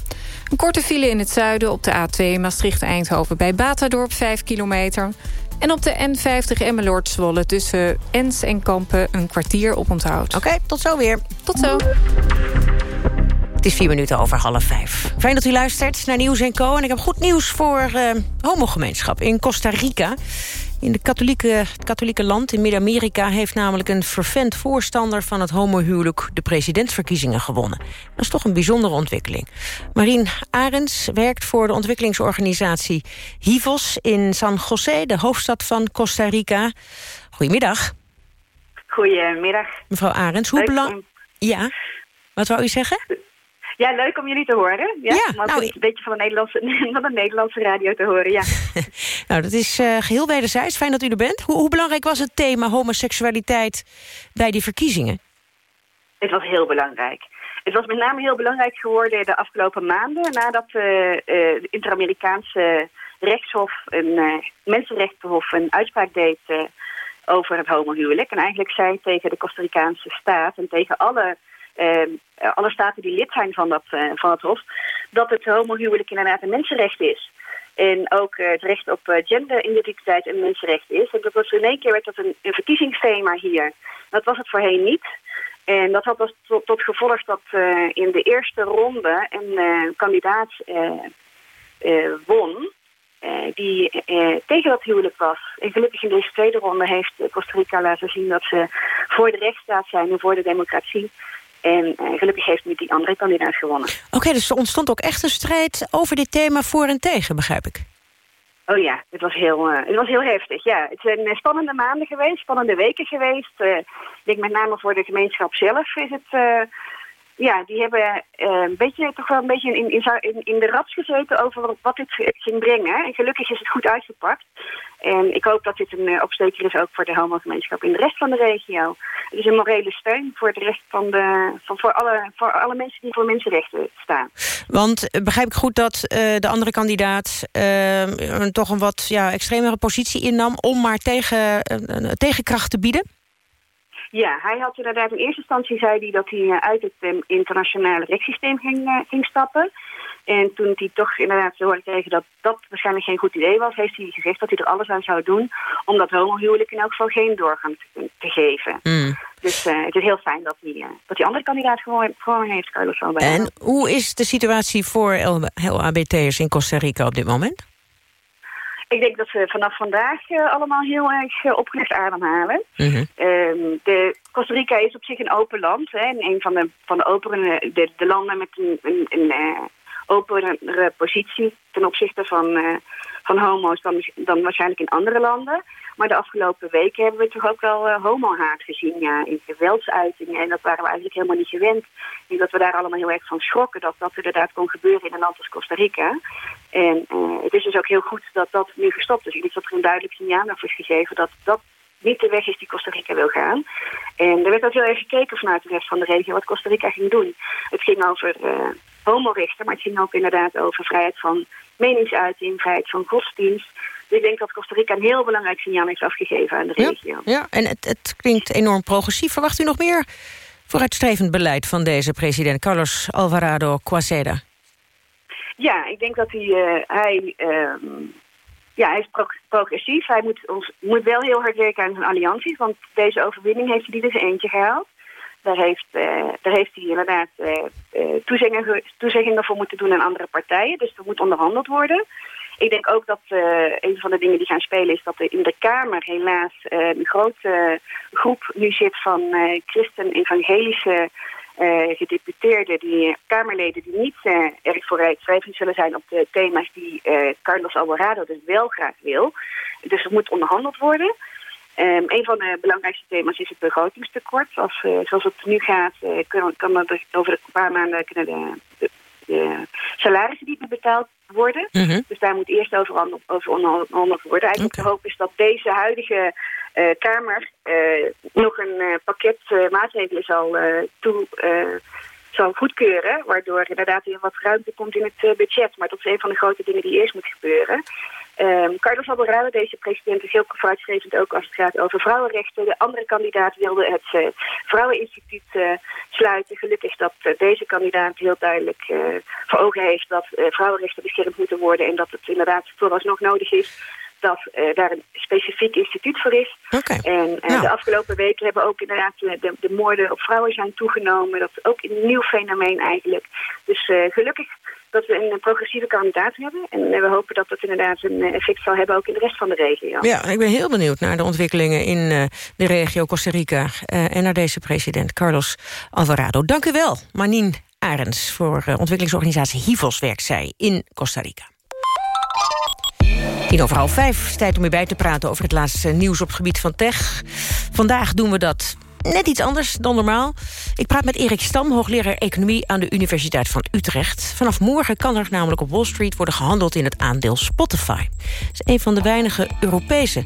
Een korte file in het zuiden op de A2 Maastricht-Eindhoven... bij Batadorp 5 kilometer... En op de N50 Emmeloord Zwolle tussen Ens en Kampen een kwartier op onthoud. Oké, tot zo weer. Tot zo. Het is vier minuten over half vijf. Fijn dat u luistert naar Nieuws Co. En ik heb goed nieuws voor uh, homogemeenschap in Costa Rica. In de katholieke, het katholieke land in Midden-Amerika... heeft namelijk een fervent voorstander van het homohuwelijk... de presidentsverkiezingen gewonnen. Dat is toch een bijzondere ontwikkeling. Marien Arends werkt voor de ontwikkelingsorganisatie HIVOS... in San José, de hoofdstad van Costa Rica. Goedemiddag. Goedemiddag. Mevrouw Arends, hoe belangrijk... Ja, wat wou u zeggen? Ja, leuk om jullie te horen. Ja, Ja, nou, een beetje van de, Nederlandse, van de Nederlandse radio te horen, ja. Nou, dat is eh, geheel wederzijds. Fijn dat u er bent. Hoe, hoe belangrijk was het thema homoseksualiteit bij die verkiezingen? Het was heel belangrijk. Het was met name heel belangrijk geworden de afgelopen maanden... nadat eh, de Inter-Amerikaanse rechtshof, een eh, mensenrechtenhof... een uitspraak deed over het homohuwelijk. En eigenlijk zei tegen de Costa Ricaanse staat en tegen alle... eh, alle staten die lid zijn van, dat, eh, van het hof... dat het homohuwelijk inderdaad een mensenrecht is. En ook eh, het recht op genderidentiteit een mensenrecht is. En dat was in één keer werd dat een, een verkiezingsthema hier. Dat was het voorheen niet. En dat had als tot, gevolg dat in de eerste ronde een kandidaat won... die tegen dat huwelijk was. En gelukkig in deze tweede ronde heeft Costa Rica laten zien... dat ze voor de rechtsstaat zijn en voor de democratie... En eh, gelukkig heeft nu die andere kandidaat gewonnen. Oké, dus er ontstond ook echt een strijd over dit thema voor en tegen, begrijp ik. Oh ja, het was heel, eh, het was heel heftig. Ja, het zijn eh, spannende maanden geweest, spannende weken geweest. Ik denk met name voor de gemeenschap zelf is het... eh, ja, die hebben eh, een beetje, toch wel een beetje in, in, in, de raps gezeten over wat, dit ging brengen. En gelukkig is het goed uitgepakt. En ik hoop dat dit een uh, opsteker is ook voor de homogemeenschap in de rest van de regio. Het is een morele steun voor de rest van de, van, voor, alle, voor alle mensen die voor mensenrechten staan. Want eh, begrijp ik goed dat eh, de andere kandidaat eh, een- toch een wat ja, extremere positie innam... om maar tegen, eh, tegenkracht te bieden? Ja, hij had inderdaad in eerste instantie zei hij dat hij eh, uit het eh, internationale rechtssysteem ging, eh, ging stappen. En toen hij toch inderdaad horen kreeg dat dat waarschijnlijk geen goed idee was, heeft hij gezegd dat hij er alles aan zou doen om dat homohuwelijk in elk geval geen doorgang te, te geven. Dus eh, het is heel fijn dat die, eh, dat die andere kandidaat gewoon, gewoon heeft, Carlos Alvarado. En hoe is de situatie voor LHBT'ers in Costa Rica op dit moment? Ik denk dat ze vanaf vandaag eh, allemaal heel erg uh, opgelucht ademhalen. Mhm. Ehm, de Costa Rica is op zich een open land. Hè, en een van de, van de, openere, de, de landen met een, een, een eh, openere positie ten opzichte van, eh, homo's dan, waarschijnlijk in andere landen. Maar de afgelopen weken hebben we toch ook wel eh, homohaat gezien ja, in geweldsuitingen. En dat waren we eigenlijk helemaal niet gewend. En dat we daar allemaal heel erg van schrokken dat dat inderdaad kon gebeuren in een land als Costa Rica. En eh, het is dus ook heel goed dat dat nu gestopt is. Ik denk dat er een duidelijk signaal is gegeven dat dat niet de weg is die Costa Rica wil gaan. En er werd ook heel erg gekeken vanuit de rest van de regio wat Costa Rica ging doen. Het ging over uh, homorechten, maar het ging ook inderdaad over vrijheid van meningsuiting, vrijheid van godsdienst. Dus ik denk dat Costa Rica een heel belangrijk signaal heeft afgegeven aan de regio. Ja, en het, het klinkt enorm progressief. Verwacht u nog meer vooruitstrevend beleid van deze president Carlos Alvarado Quaseda? Ja, ik denk dat hij, uh, hij, uh, ja, hij is pro progressief. Hij moet, ons, moet wel heel hard werken aan zijn allianties, want deze overwinning heeft hij dus eentje gehaald. Daar heeft, uh, daar heeft hij inderdaad uh, toezeggingen, toezeggingen voor moeten doen aan andere partijen. Dus er moet onderhandeld worden. Ik denk ook dat een van de dingen die gaan spelen is dat er in de Kamer helaas een grote groep nu zit van christen-evangelische uh, gedeputeerden, die Kamerleden die niet erg vooruitstrevend zullen zijn op de thema's die Carlos Alvarado dus wel graag wil. Dus er moet onderhandeld worden. Um, een van de belangrijkste thema's is het begrotingstekort. Als, zoals het nu gaat, kan, kan er over een paar maanden kunnen de, de, de salarissen niet meer betaald worden. -hmm. Dus daar moet eerst over, over onderhandeld worden. Eigenlijk okay. de hoop is dat deze huidige uh, Kamer uh, nog een uh, pakket maatregelen zal, toe, zal goedkeuren. Waardoor inderdaad weer wat ruimte komt in het budget. Maar dat is een van de grote dingen die eerst moet gebeuren. Um, Carlos Alvarado, deze president, is heel vooruitstrevend ook als het gaat over vrouwenrechten. De andere kandidaat wilde het uh, Vrouweninstituut uh, sluiten. Gelukkig dat deze kandidaat heel duidelijk voor ogen heeft dat vrouwenrechten beschermd moeten worden. En dat het inderdaad vooralsnog nodig is dat daar een specifiek instituut voor is. Okay. En nou. de afgelopen weken hebben ook inderdaad de, de, moorden op vrouwen zijn toegenomen. Dat is ook een nieuw fenomeen eigenlijk. Dus gelukkig dat we een progressieve kandidaat hebben. En we hopen dat dat inderdaad een effect zal hebben ook in de rest van de regio. Ja, ik ben heel benieuwd naar de ontwikkelingen in de regio Costa Rica... en naar deze president Carlos Alvarado. Dank u wel, Manien Arends, voor ontwikkelingsorganisatie HIVOS werkt zij in Costa Rica. In over vijf, tijd om weer bij te praten over het laatste nieuws op het gebied van tech. Vandaag doen we dat net iets anders dan normaal. Ik praat met Erik Stam, hoogleraar economie aan de Universiteit van Utrecht. Vanaf morgen kan er namelijk op Wall Street worden gehandeld in het aandeel Spotify. Het is een van de weinige Europese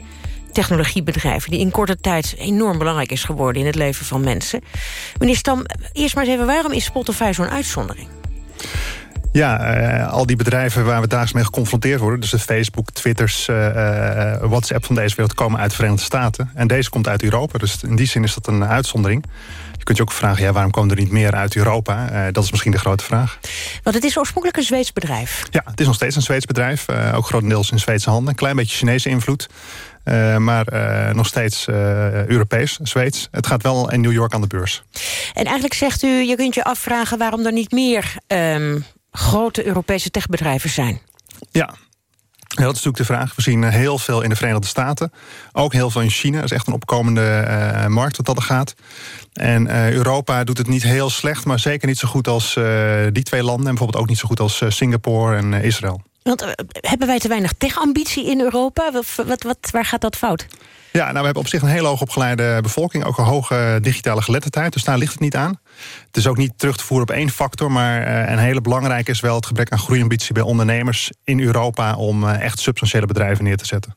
technologiebedrijven... die in korte tijd enorm belangrijk is geworden in het leven van mensen. Meneer Stam, eerst maar eens even, waarom is Spotify zo'n uitzondering? Ja, uh, al die bedrijven waar we dagelijks mee geconfronteerd worden... dus de Facebook, Twitters, uh, uh, WhatsApp van deze wereld... komen uit de Verenigde Staten. En deze komt uit Europa. Dus in die zin is dat een uitzondering. Je kunt je ook vragen, ja, waarom komen er niet meer uit Europa? dat is misschien de grote vraag. Want het is oorspronkelijk een Zweeds bedrijf. Ja, het is nog steeds een Zweeds bedrijf. ook grotendeels in Zweedse handen. Een klein beetje Chinese invloed. maar nog steeds Europees, Zweeds. Het gaat wel in New York aan de beurs. En eigenlijk zegt u, je kunt je afvragen... waarom er niet meer um, grote Europese techbedrijven zijn? Ja, dat is natuurlijk de vraag. We zien eh, heel veel in de Verenigde Staten. Ook heel veel in China. Dat is echt een opkomende uh, markt wat dat gaat. En uh, Europa doet het niet heel slecht, maar zeker niet zo goed als die twee landen. En bijvoorbeeld ook niet zo goed als Singapore en Israël. Want hebben wij te weinig tech-ambitie in Europa? Wat, wat, waar gaat dat fout? Ja, nou, we hebben op zich een heel hoog opgeleide bevolking. Ook een hoge digitale geletterdheid. Dus daar ligt het niet aan. Het is ook niet terug te voeren op één factor. Maar uh, een hele belangrijke is wel het gebrek aan groeiambitie bij ondernemers in Europa. om uh, echt substantiële bedrijven neer te zetten.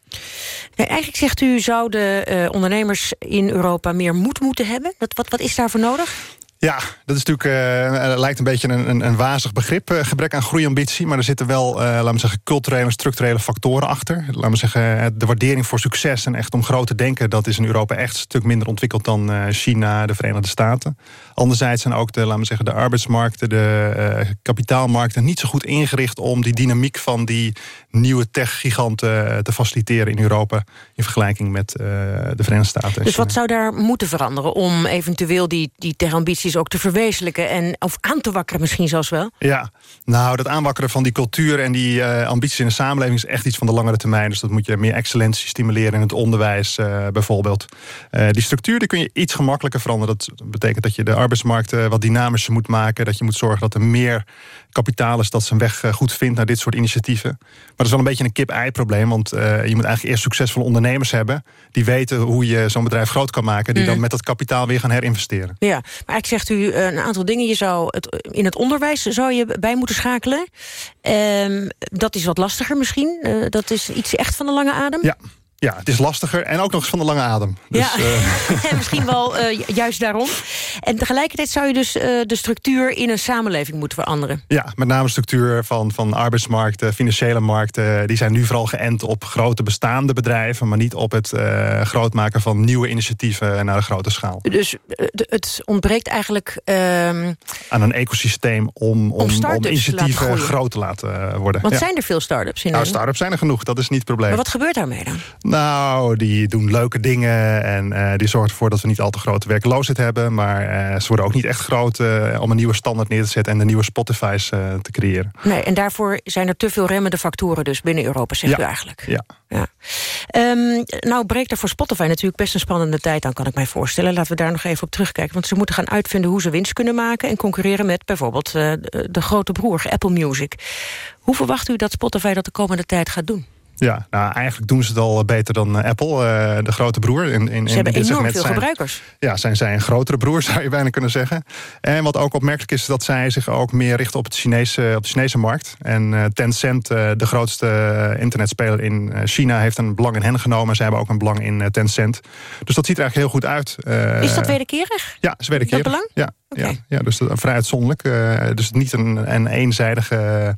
Nee, eigenlijk zegt u, zouden ondernemers in Europa meer moed moeten hebben? Wat, wat, wat is daarvoor nodig? Ja, dat is natuurlijk, uh, lijkt een beetje een, een, een wazig begrip, uh, gebrek aan groeiambitie. Maar er zitten wel, uh, laten we zeggen, culturele en structurele factoren achter. Laten we zeggen, de waardering voor succes en echt om groot te denken... dat is in Europa echt een stuk minder ontwikkeld dan China, de Verenigde Staten. Anderzijds zijn ook de, laten we zeggen, de arbeidsmarkten, de kapitaalmarkten... niet zo goed ingericht om die dynamiek van die nieuwe tech-giganten te faciliteren in Europa... in vergelijking met de Verenigde Staten. Dus wat zou daar moeten veranderen om eventueel die, die tech-ambitie ook te verwezenlijken en of aan te wakkeren misschien zelfs wel? Ja, nou, dat aanwakkeren van die cultuur en die uh, ambities in de samenleving is echt iets van de langere termijn. Dus dat moet je meer excellentie stimuleren in het onderwijs uh, bijvoorbeeld. Uh, die structuur die kun je iets gemakkelijker veranderen. Dat betekent dat je de arbeidsmarkt wat dynamischer moet maken. Dat je moet zorgen dat er meer kapitaal is dat zijn weg goed vindt naar dit soort initiatieven. Maar dat is wel een beetje een kip-ei probleem. Want je moet eigenlijk eerst succesvolle ondernemers hebben. Die weten hoe je zo'n bedrijf groot kan maken. Die mm. dan met dat kapitaal weer gaan herinvesteren. Ja, maar ik zegt u een aantal dingen. Je zou het, in het onderwijs zou je bij moeten schakelen. Um, dat is wat lastiger misschien. Uh, dat is iets echt van de lange adem. Ja, ja, het is lastiger en ook nog eens van de lange adem. Dus, ja, uh... misschien wel uh, juist daarom. En tegelijkertijd zou je dus uh, de structuur in een samenleving moeten veranderen. Ja, met name de structuur van, van arbeidsmarkten, financiële markten... die zijn nu vooral geënt op grote bestaande bedrijven... maar niet op het grootmaken van nieuwe initiatieven naar een grote schaal. Dus het ontbreekt eigenlijk... Ehm, Aan een ecosysteem om, om, om, om initiatieven groot te laten worden. Want ja. zijn er veel start-ups in? Nou, start-ups zijn er genoeg, dat is niet het probleem. Maar wat gebeurt daarmee dan? Nou, die doen leuke dingen en uh, die zorgen ervoor dat we niet al te grote werkloosheid hebben. Maar uh, ze worden ook niet echt groot uh, om een nieuwe standaard neer te zetten en de nieuwe Spotify's te creëren. Nee, en daarvoor zijn er te veel remmende factoren dus binnen Europa, zegt ja. u eigenlijk. Ja. ja. Um, nou breekt er voor Spotify natuurlijk best een spannende tijd aan, kan ik mij voorstellen. Laten we daar nog even op terugkijken. Want ze moeten gaan uitvinden hoe ze winst kunnen maken... en concurreren met bijvoorbeeld de, de grote broer, Apple Music. Hoe verwacht u dat Spotify dat de komende tijd gaat doen? Ja, nou eigenlijk doen ze het al beter dan Apple, uh, de grote broer. In, in, ze hebben in enorm veel zijn, gebruikers. Ja, zijn zij een grotere broer, zou je bijna kunnen zeggen. En wat ook opmerkelijk is, dat zij zich ook meer richten op, het Chinese, op de Chinese markt. En uh, Tencent, uh, de grootste internetspeler in China, heeft een belang in hen genomen. Zij hebben ook een belang in Tencent. Dus dat ziet er eigenlijk heel goed uit. is dat wederkerig? Ja, is wederkerig. Dat belang? Ja, okay. ja, ja, dus vrij uitzonderlijk. dus niet een, een eenzijdige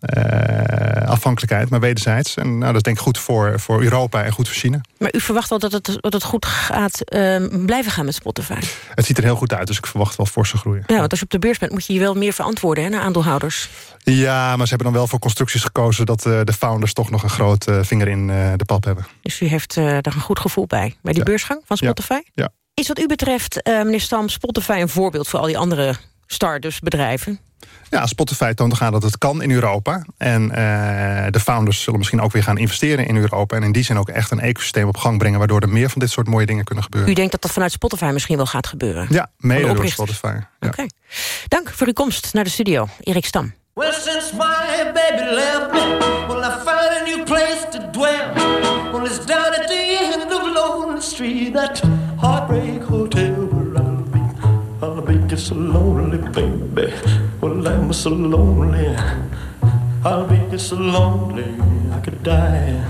uh, afhankelijkheid, maar wederzijds. En nou, dat is denk ik goed voor, voor Europa en goed voor China. Maar u verwacht wel dat het, dat het goed gaat uh, blijven gaan met Spotify? Het ziet er heel goed uit, dus ik verwacht wel forse groei. Ja, want als je op de beurs bent, moet je je wel meer verantwoorden hè, naar aandeelhouders. Ja, maar ze hebben dan wel voor constructies gekozen... dat uh, de founders toch nog een groot vinger in de pap hebben. Dus u heeft daar een goed gevoel bij, bij die ja. beursgang van Spotify? Ja. ja. Is wat u betreft, meneer Stam, Spotify een voorbeeld voor al die andere start-ups bedrijven? Ja, Spotify toont aan dat het kan in Europa. En de founders zullen misschien ook weer gaan investeren in Europa. En in die zin ook echt een ecosysteem op gang brengen... waardoor er meer van dit soort mooie dingen kunnen gebeuren. U denkt dat dat vanuit Spotify misschien wel gaat gebeuren? Ja, mede door Spotify. Ja. Oké. Dank voor uw komst naar de studio, Erik Stam. Well, since my baby left me, well, I found a new place to dwell. Well, it's down at the end of Lonely Street, that heartbreak hotel where I'll be. I'll be just so lonely, baby. Well, I'm so lonely. I'll be just so lonely, I could die.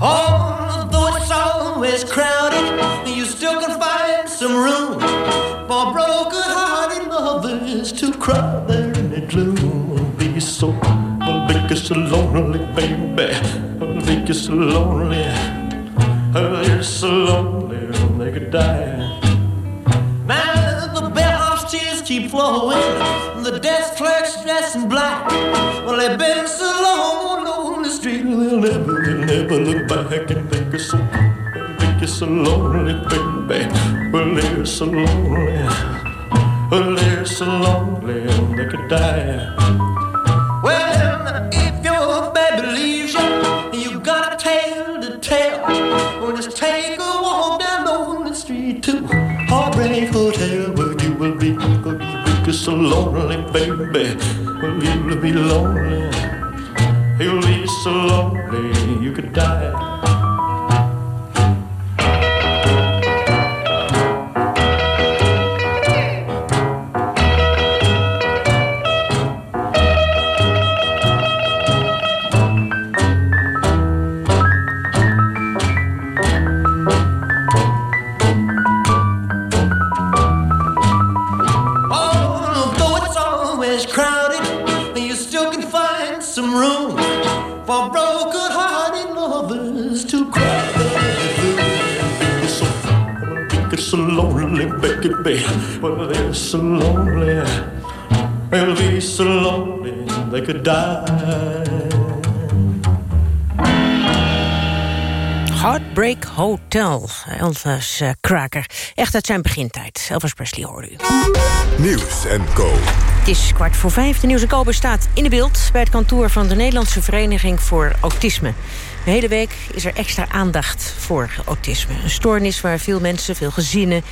Although it's always crowded, you still can find some room for broken-hearted lovers to cry there in the gloom. will Be so, I'll be so lonely, baby. I'll be so lonely. I'll be so lonely, they could die. Now the bellhop's tears keep flowing. The desk clerk's dressed in black. Well, they've been so long on the street, they'll never, they'll never look back and think it's so, think it's so lonely, baby. Well, they're so lonely. Well, they're so lonely, they could die. Well, if your baby leaves you, you got a tale to tell. Well, just take a walk down lonely street to Heartbreak Hotel, where you will be, where you will be so lonely, baby. Well, you'll be lonely. You'll be so lonely, you could die. Lonely, baby. Well, they're so lonely. They'll be so lonely they could die. Heartbreak Hotel. Elvis uh, Kraker. Echt uit zijn begintijd. Elvis Presley hoorde u. Nieuws en Co. Het is kwart voor vijf. De Nieuws en Co bestaat in de beeld... bij het kantoor van de Nederlandse Vereniging voor Autisme. De hele week is er extra aandacht voor autisme. Een stoornis waar veel mensen, veel gezinnen...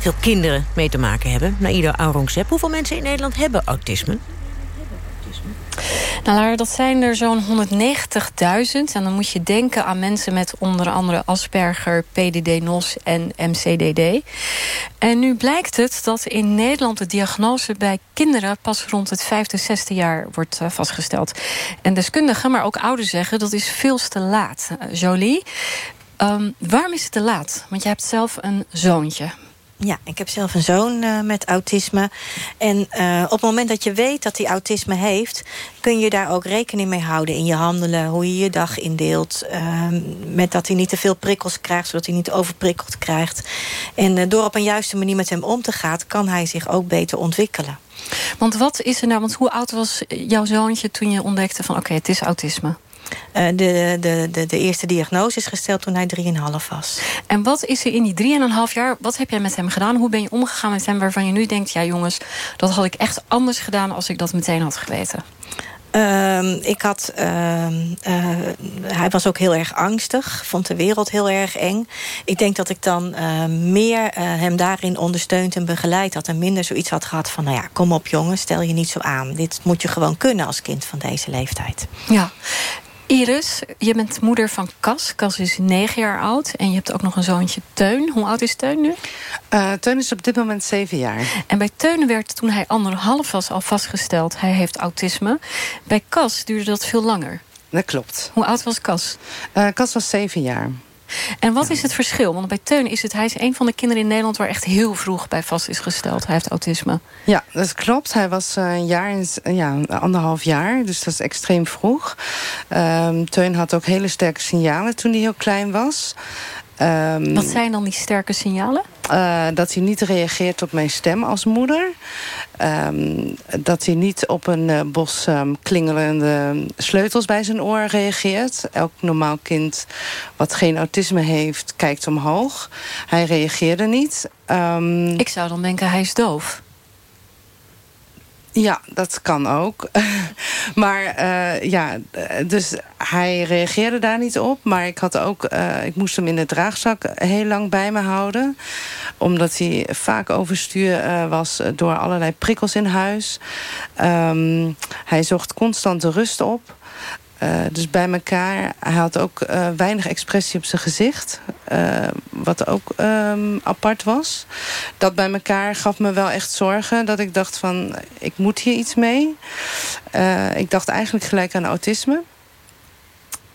veel kinderen mee te maken hebben. Naida Aurangzeb, hoeveel mensen in Nederland hebben autisme? Nou, dat zijn er zo'n 190.000. En dan moet je denken aan mensen met onder andere Asperger, PDD-NOS en MCDD. En nu blijkt het dat in Nederland de diagnose bij kinderen... pas rond het vijfde, zesde jaar wordt uh, vastgesteld. En deskundigen, maar ook ouders zeggen... dat is veel te laat. Uh, Jolie, um, waarom is het te laat? Want je hebt zelf een zoontje. Ja, ik heb zelf een zoon uh, met autisme. En uh, op het moment dat je weet dat hij autisme heeft... kun je daar ook rekening mee houden in je handelen. Hoe je je dag indeelt. Uh, met dat hij niet te veel prikkels krijgt, zodat hij niet overprikkeld krijgt. En uh, door op een juiste manier met hem om te gaan... kan hij zich ook beter ontwikkelen. Want wat is er nou... Want hoe oud was jouw zoontje toen je ontdekte van... oké, het is autisme? Uh, de, de, de, de, eerste diagnose is gesteld toen hij 3,5 was. En wat is er in die 3,5 jaar, wat heb jij met hem gedaan? Hoe ben je omgegaan met hem waarvan je nu denkt... ja jongens, dat had ik echt anders gedaan als ik dat meteen had geweten? Uh, ik had, uh, uh, hij was ook heel erg angstig, vond de wereld heel erg eng. Ik denk dat ik dan uh, meer hem daarin ondersteund en begeleid had... en minder zoiets had gehad van, nou ja, kom op jongen, stel je niet zo aan. Dit moet je gewoon kunnen als kind van deze leeftijd. Ja. Iris, je bent moeder van Cas. Cas is negen jaar oud. En je hebt ook nog een zoontje Teun. Hoe oud is Teun nu? Uh, Teun is op dit moment zeven jaar. En bij Teun werd toen hij anderhalf was al vastgesteld... hij heeft autisme. Bij Cas duurde dat veel langer. Dat klopt. Hoe oud was Cas? Uh, Cas was zeven jaar. En wat is het verschil? Want bij Teun is het, hij is een van de kinderen in Nederland... waar echt heel vroeg bij vast is gesteld. Hij heeft autisme. Ja, dat klopt. Hij was een jaar, ja, anderhalf jaar. Dus dat is extreem vroeg. Um, Teun had ook hele sterke signalen toen hij heel klein was. Um, Wat zijn dan die sterke signalen? Uh, dat hij niet reageert op mijn stem als moeder. Um, dat hij niet op een uh, bos um, klingelende sleutels bij zijn oor reageert. Elk normaal kind wat geen autisme heeft, kijkt omhoog. Hij reageerde niet. Ik zou dan denken, hij is doof. Ja, dat kan ook. maar uh, ja, dus hij reageerde daar niet op. Maar ik, had ook, uh, ik moest hem in de draagzak heel lang bij me houden. Omdat hij vaak overstuur uh, was door allerlei prikkels in huis. Um, hij zocht constant de rust op. Uh, dus bij elkaar, hij had ook uh, weinig expressie op zijn gezicht. Uh, wat ook um, apart was. Dat bij elkaar gaf me wel echt zorgen. Dat ik dacht van, ik moet hier iets mee. ik dacht eigenlijk gelijk aan autisme.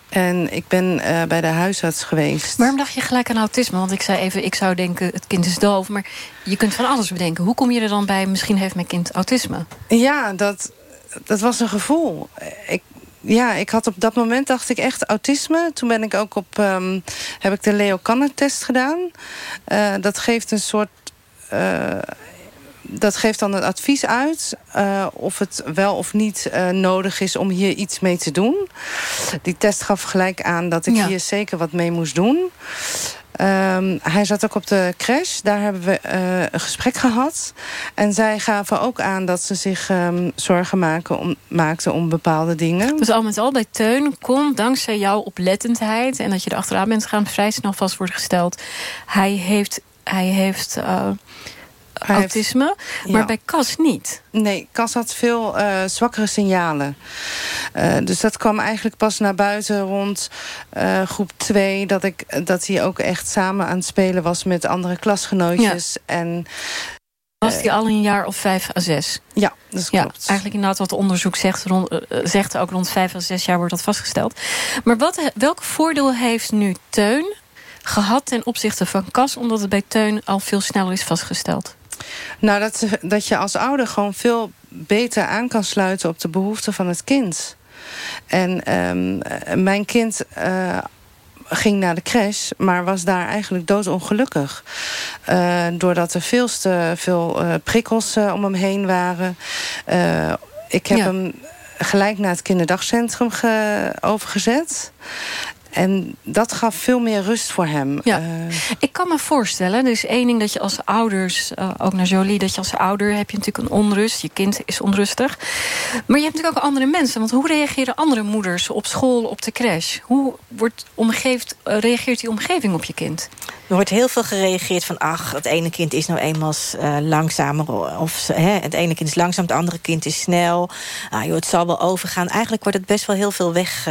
En ik ben bij de huisarts geweest. Waarom dacht je gelijk aan autisme? Want ik zei even, ik zou denken, het kind is doof. Maar je kunt van alles bedenken. Hoe kom je er dan bij, misschien heeft mijn kind autisme? Ja, dat, dat was een gevoel. Ik, ja, ik had op dat moment dacht ik echt autisme. Toen ben ik ook op um, heb ik de Leo Kanner-test gedaan. Uh, dat geeft een soort. Uh, dat geeft dan het advies uit uh, of het wel of niet uh, nodig is om hier iets mee te doen. Die test gaf gelijk aan dat ik ja. hier zeker wat mee moest doen. Um, hij zat ook op de crash. Daar hebben we uh, een gesprek gehad. En zij gaven ook aan dat ze zich um, zorgen maken om, maakten om bepaalde dingen. Dus al met al bij Teun kon dankzij jouw oplettendheid... en dat je er achteraan bent gaan vrij snel vast wordt gesteld... hij heeft... Hij heeft uh, hij autisme, heeft, maar ja. bij Cas niet. Nee, Cas had veel uh, zwakkere signalen. Uh, dus dat kwam eigenlijk pas naar buiten rond uh, groep 2... Dat, ik, dat hij ook echt samen aan het spelen was met andere klasgenootjes. Ja. En, was hij al een jaar of vijf à zes? Ja, dat klopt. Ja, eigenlijk inderdaad wat onderzoek zegt, rond, zegt ook rond vijf à zes jaar wordt dat vastgesteld. Maar wat, welk voordeel heeft nu Teun gehad ten opzichte van Cas... omdat het bij Teun al veel sneller is vastgesteld? Nou, dat, dat je als ouder gewoon veel beter aan kan sluiten op de behoeften van het kind. En um, mijn kind uh, ging naar de crash, maar was daar eigenlijk doodongelukkig. Uh, doordat er veel te veel uh, prikkels om hem heen waren. ik heb ja. hem gelijk naar het kinderdagcentrum overgezet. En dat gaf veel meer rust voor hem. Ja. Uh, ik kan me voorstellen, dus één ding dat je als ouders... Uh, ook naar Jolie, dat je als ouder heb je natuurlijk een onrust. Je kind is onrustig. Maar je hebt natuurlijk ook andere mensen. Want hoe reageren andere moeders op school, op de crash? Hoe wordt omgeeft, uh, reageert die omgeving op je kind? Er wordt heel veel gereageerd van... ach, het ene kind is nou eenmaal langzamer. Of hè, het ene kind is langzaam, het andere kind is snel. Ah, joh, het zal wel overgaan. Eigenlijk wordt het best wel heel veel weg,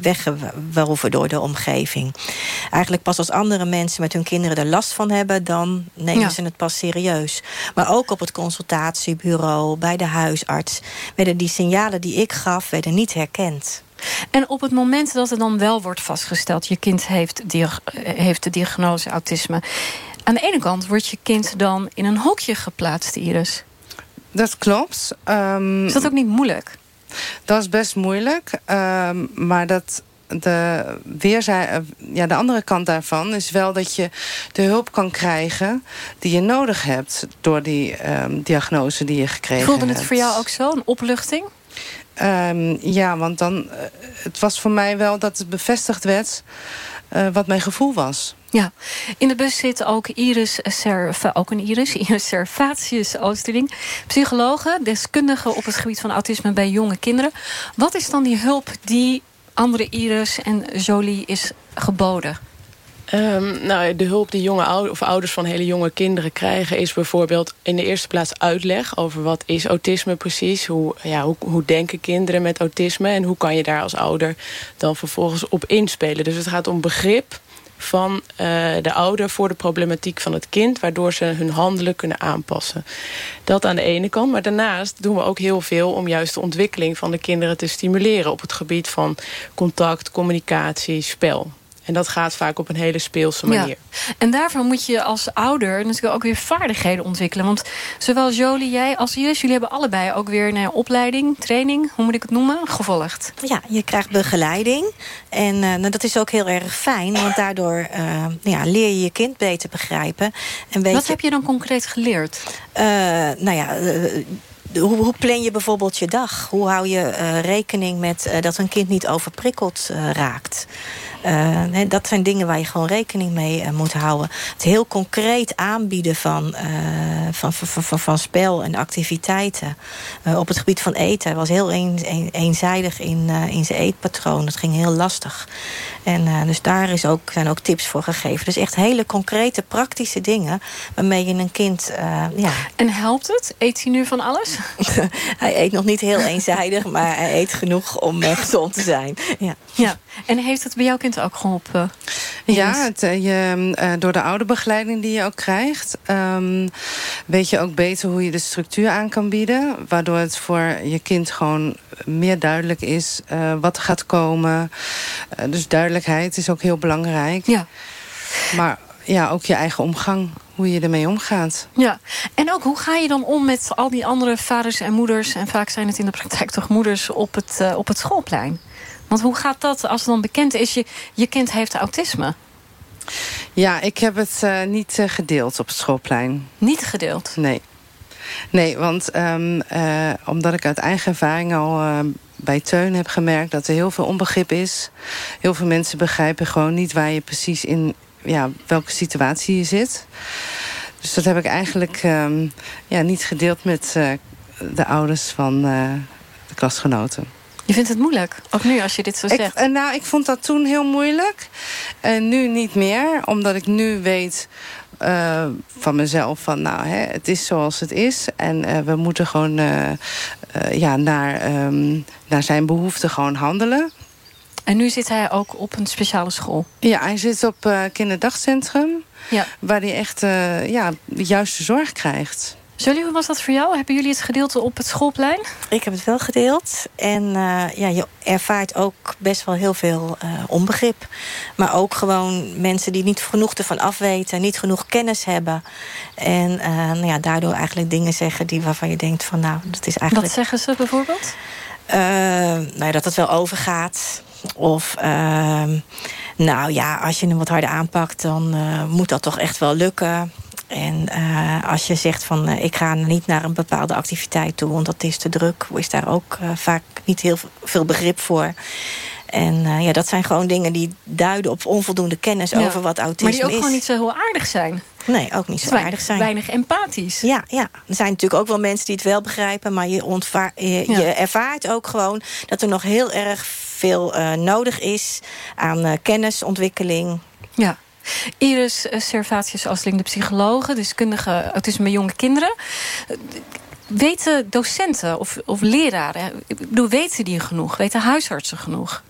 weggeworven door de omgeving. Eigenlijk pas als andere mensen met hun kinderen er last van hebben... dan nemen ja. ze het pas serieus. Maar ook op het consultatiebureau, bij de huisarts... werden die signalen die ik gaf, werden niet herkend. En op het moment dat er dan wel wordt vastgesteld... je kind heeft, heeft de diagnose autisme... aan de ene kant wordt je kind dan in een hokje geplaatst, Iris. Dat klopt. Um, is dat ook niet moeilijk? Dat is best moeilijk. Um, maar dat de, weerzij, ja, de andere kant daarvan is wel dat je de hulp kan krijgen die je nodig hebt door die um, diagnose die je gekregen Voelde hebt. het voor jou ook zo, een opluchting? Um, ja, want dan, uh, het was voor mij wel dat het bevestigd werd uh, wat mijn gevoel was. Ja, in de bus zit ook Iris Serva, ook een Iris, Iris Servatius Oosterling, psychologe, deskundige op het gebied van autisme bij jonge kinderen. Wat is dan die hulp die andere Iris en Jolie is geboden? Um, nou, de hulp die jonge ouders of ouders van hele jonge kinderen krijgen... is bijvoorbeeld in de eerste plaats uitleg over wat is autisme precies. Hoe, ja, hoe, hoe denken kinderen met autisme en hoe kan je daar als ouder dan vervolgens op inspelen. Dus het gaat om begrip van uh, de ouder voor de problematiek van het kind... waardoor ze hun handelen kunnen aanpassen. Dat aan de ene kant. Maar daarnaast doen we ook heel veel... om juist de ontwikkeling van de kinderen te stimuleren... op het gebied van contact, communicatie, spel. En dat gaat vaak op een hele speelse manier. Ja. En daarvoor moet je als ouder natuurlijk ook weer vaardigheden ontwikkelen. Want zowel Jolie, jij als Iris, jullie hebben allebei ook weer een opleiding, training, hoe moet ik het noemen, gevolgd. Ja, je krijgt begeleiding. En uh, nou, dat is ook heel erg fijn, want daardoor uh, ja, leer je je kind beter begrijpen. En weet Wat je, heb je dan concreet geleerd? Uh, nou ja hoe, hoe, plan je bijvoorbeeld je dag? Hoe hou je uh, rekening met uh, dat een kind niet overprikkeld uh, raakt? Uh, dat zijn dingen waar je gewoon rekening mee uh, moet houden. Het heel concreet aanbieden van, uh, van, van, van, van, spel en activiteiten. op het gebied van eten. Hij was heel een, een, eenzijdig in, in zijn eetpatroon. Dat ging heel lastig. En dus daar is ook, zijn ook tips voor gegeven. Dus echt hele concrete, praktische dingen... waarmee je een kind... ja. En helpt het? Eet hij nu van alles? hij eet nog niet heel eenzijdig, maar hij eet genoeg om gezond te zijn. Ja. ja. En heeft het bij jouw kind ook geholpen? Ja, het, je, uh, door de ouderbegeleiding die je ook krijgt... Um, weet je ook beter hoe je de structuur aan kan bieden. Waardoor het voor je kind gewoon meer duidelijk is uh, wat er gaat komen. Uh, dus duidelijkheid is ook heel belangrijk. Ja. Maar ja, ook je eigen omgang hoe je ermee omgaat. Ja, en ook hoe ga je dan om met al die andere vaders en moeders... en vaak zijn het in de praktijk toch moeders op het, uh, op het schoolplein? Want hoe gaat dat als het dan bekend is, je, je kind heeft autisme? Ja, ik heb het uh, niet uh, gedeeld op het schoolplein. Niet gedeeld? Nee. Nee, want um, uh, omdat ik uit eigen ervaring al bij Teun heb gemerkt... dat er heel veel onbegrip is. Heel veel mensen begrijpen gewoon niet waar je precies in... Ja, welke situatie je zit. Dus dat heb ik eigenlijk um, ja, niet gedeeld met de ouders van de klasgenoten. Je vindt het moeilijk, ook nu als je dit zo zegt? Ik, nou, ik vond dat toen heel moeilijk. En nu niet meer, omdat ik nu weet uh, van mezelf van nou, hè, het is zoals het is. En uh, we moeten gewoon uh, ja, naar, um, naar zijn behoeften gewoon handelen. En nu zit hij ook op een speciale school? Ja, hij zit op kinderdagcentrum. Ja. Waar hij echt ja, de juiste zorg krijgt. Jolie, hoe was dat voor jou? Hebben jullie het gedeelte op het schoolplein? Ik heb het wel gedeeld. En uh, ja, je ervaart ook best wel heel veel uh, onbegrip. Maar ook gewoon mensen die niet genoeg ervan afweten... niet genoeg kennis hebben. En uh, nou ja, daardoor eigenlijk dingen zeggen die waarvan je denkt van... nou, dat is eigenlijk... Wat zeggen ze bijvoorbeeld? nou ja, dat het wel overgaat. Of... ehm, nou ja, als je hem wat harder aanpakt, dan moet dat toch echt wel lukken. En uh, als je zegt van uh, ik ga niet naar een bepaalde activiteit toe... want dat is te druk, is daar ook uh, vaak niet heel veel begrip voor. En ja, dat zijn gewoon dingen die duiden op onvoldoende kennis ja. over wat autisme is. Maar die ook gewoon niet zo heel aardig zijn. Nee, ook niet zo weinig, aardig zijn. Weinig empathisch. Ja, ja, er zijn natuurlijk ook wel mensen die het wel begrijpen... maar je, je, ja. je ervaart ook gewoon dat er nog heel erg veel nodig is... aan kennisontwikkeling. Ja. Iris Servatius Asling, de psychologe, deskundige autisme bij jonge kinderen. Weten docenten of, of leraren, ik weten die genoeg? Weten huisartsen genoeg?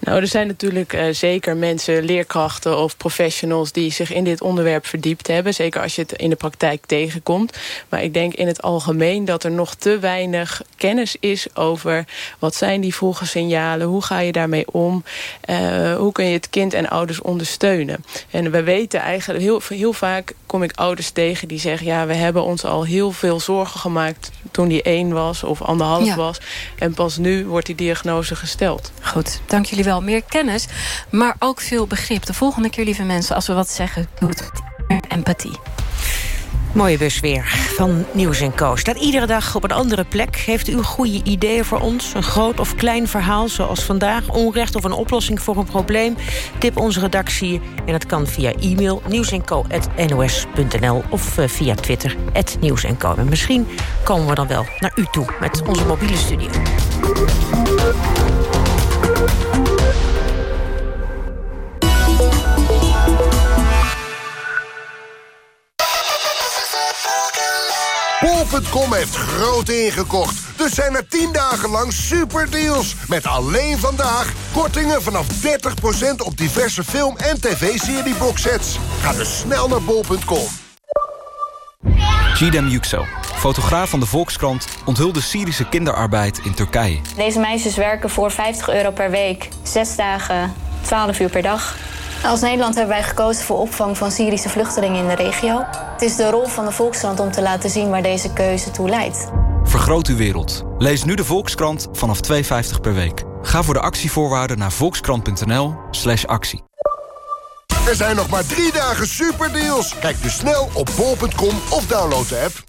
Nou, er zijn natuurlijk uh, zeker mensen, leerkrachten of professionals... die zich in dit onderwerp verdiept hebben. Zeker als je het in de praktijk tegenkomt. Maar ik denk in het algemeen dat er nog te weinig kennis is... over wat zijn die vroege signalen, hoe ga je daarmee om... Uh, hoe kun je het kind en ouders ondersteunen. En we weten eigenlijk, heel, heel vaak kom ik ouders tegen die zeggen... ja, we hebben ons al heel veel zorgen gemaakt toen die één was of anderhalf ja. was. En pas nu wordt die diagnose gesteld. Goed, dank jullie wel wel meer kennis, maar ook veel begrip. De volgende keer, lieve mensen, als we wat zeggen, doet empathie. Mooie bus weer van Nieuws Co. Staat iedere dag op een andere plek. Heeft u goede ideeën voor ons? Een groot of klein verhaal, zoals vandaag. Onrecht of een oplossing voor een probleem? Tip onze redactie. En dat kan via e-mail nieuwsenco.nos.nl of eh, via Twitter, nieuwsenco. En misschien komen we dan wel naar u toe met onze mobiele studio. Bol.com heeft groot ingekocht. Dus zijn er 10 dagen lang superdeals. Met alleen vandaag kortingen vanaf 30% op diverse film- en tv-serieboxsets. Ga dus snel naar bol.com. Gidem Yüksel, fotograaf van de Volkskrant... onthulde Syrische kinderarbeid in Turkije. Deze meisjes werken voor 50 euro per week. Zes dagen, 12 uur per dag. Als Nederland hebben wij gekozen voor opvang van Syrische vluchtelingen in de regio. Het is de rol van de Volkskrant om te laten zien waar deze keuze toe leidt. Vergroot uw wereld. Lees nu de Volkskrant vanaf 2,50 per week. Ga voor de actievoorwaarden naar volkskrant.nl slash actie. Er zijn nog maar drie dagen superdeals. Kijk dus snel op bol.com of download de app.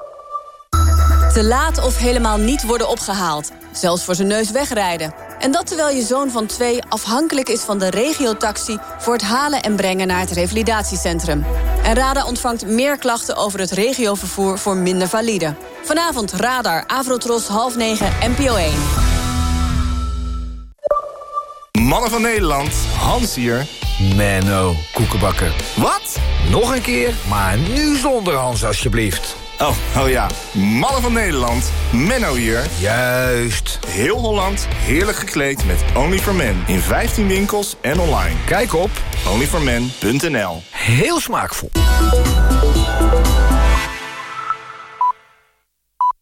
Te laat of helemaal niet worden opgehaald. Zelfs voor zijn neus wegrijden. En dat terwijl je zoon van twee afhankelijk is van de regiotaxi... voor het halen en brengen naar het revalidatiecentrum. En RADA ontvangt meer klachten over het regiovervoer voor minder valide. Vanavond Radar, Avrotros, half negen, NPO 1. Mannen van Nederland, Hans hier. Menno, koekenbakker. Wat? Nog een keer, maar nu zonder Hans alsjeblieft. Oh, oh ja. Mannen van Nederland, Menno hier. Juist. Heel Holland, heerlijk gekleed met Only for Men. In 15 winkels en online. Kijk op onlyformen.nl Heel smaakvol.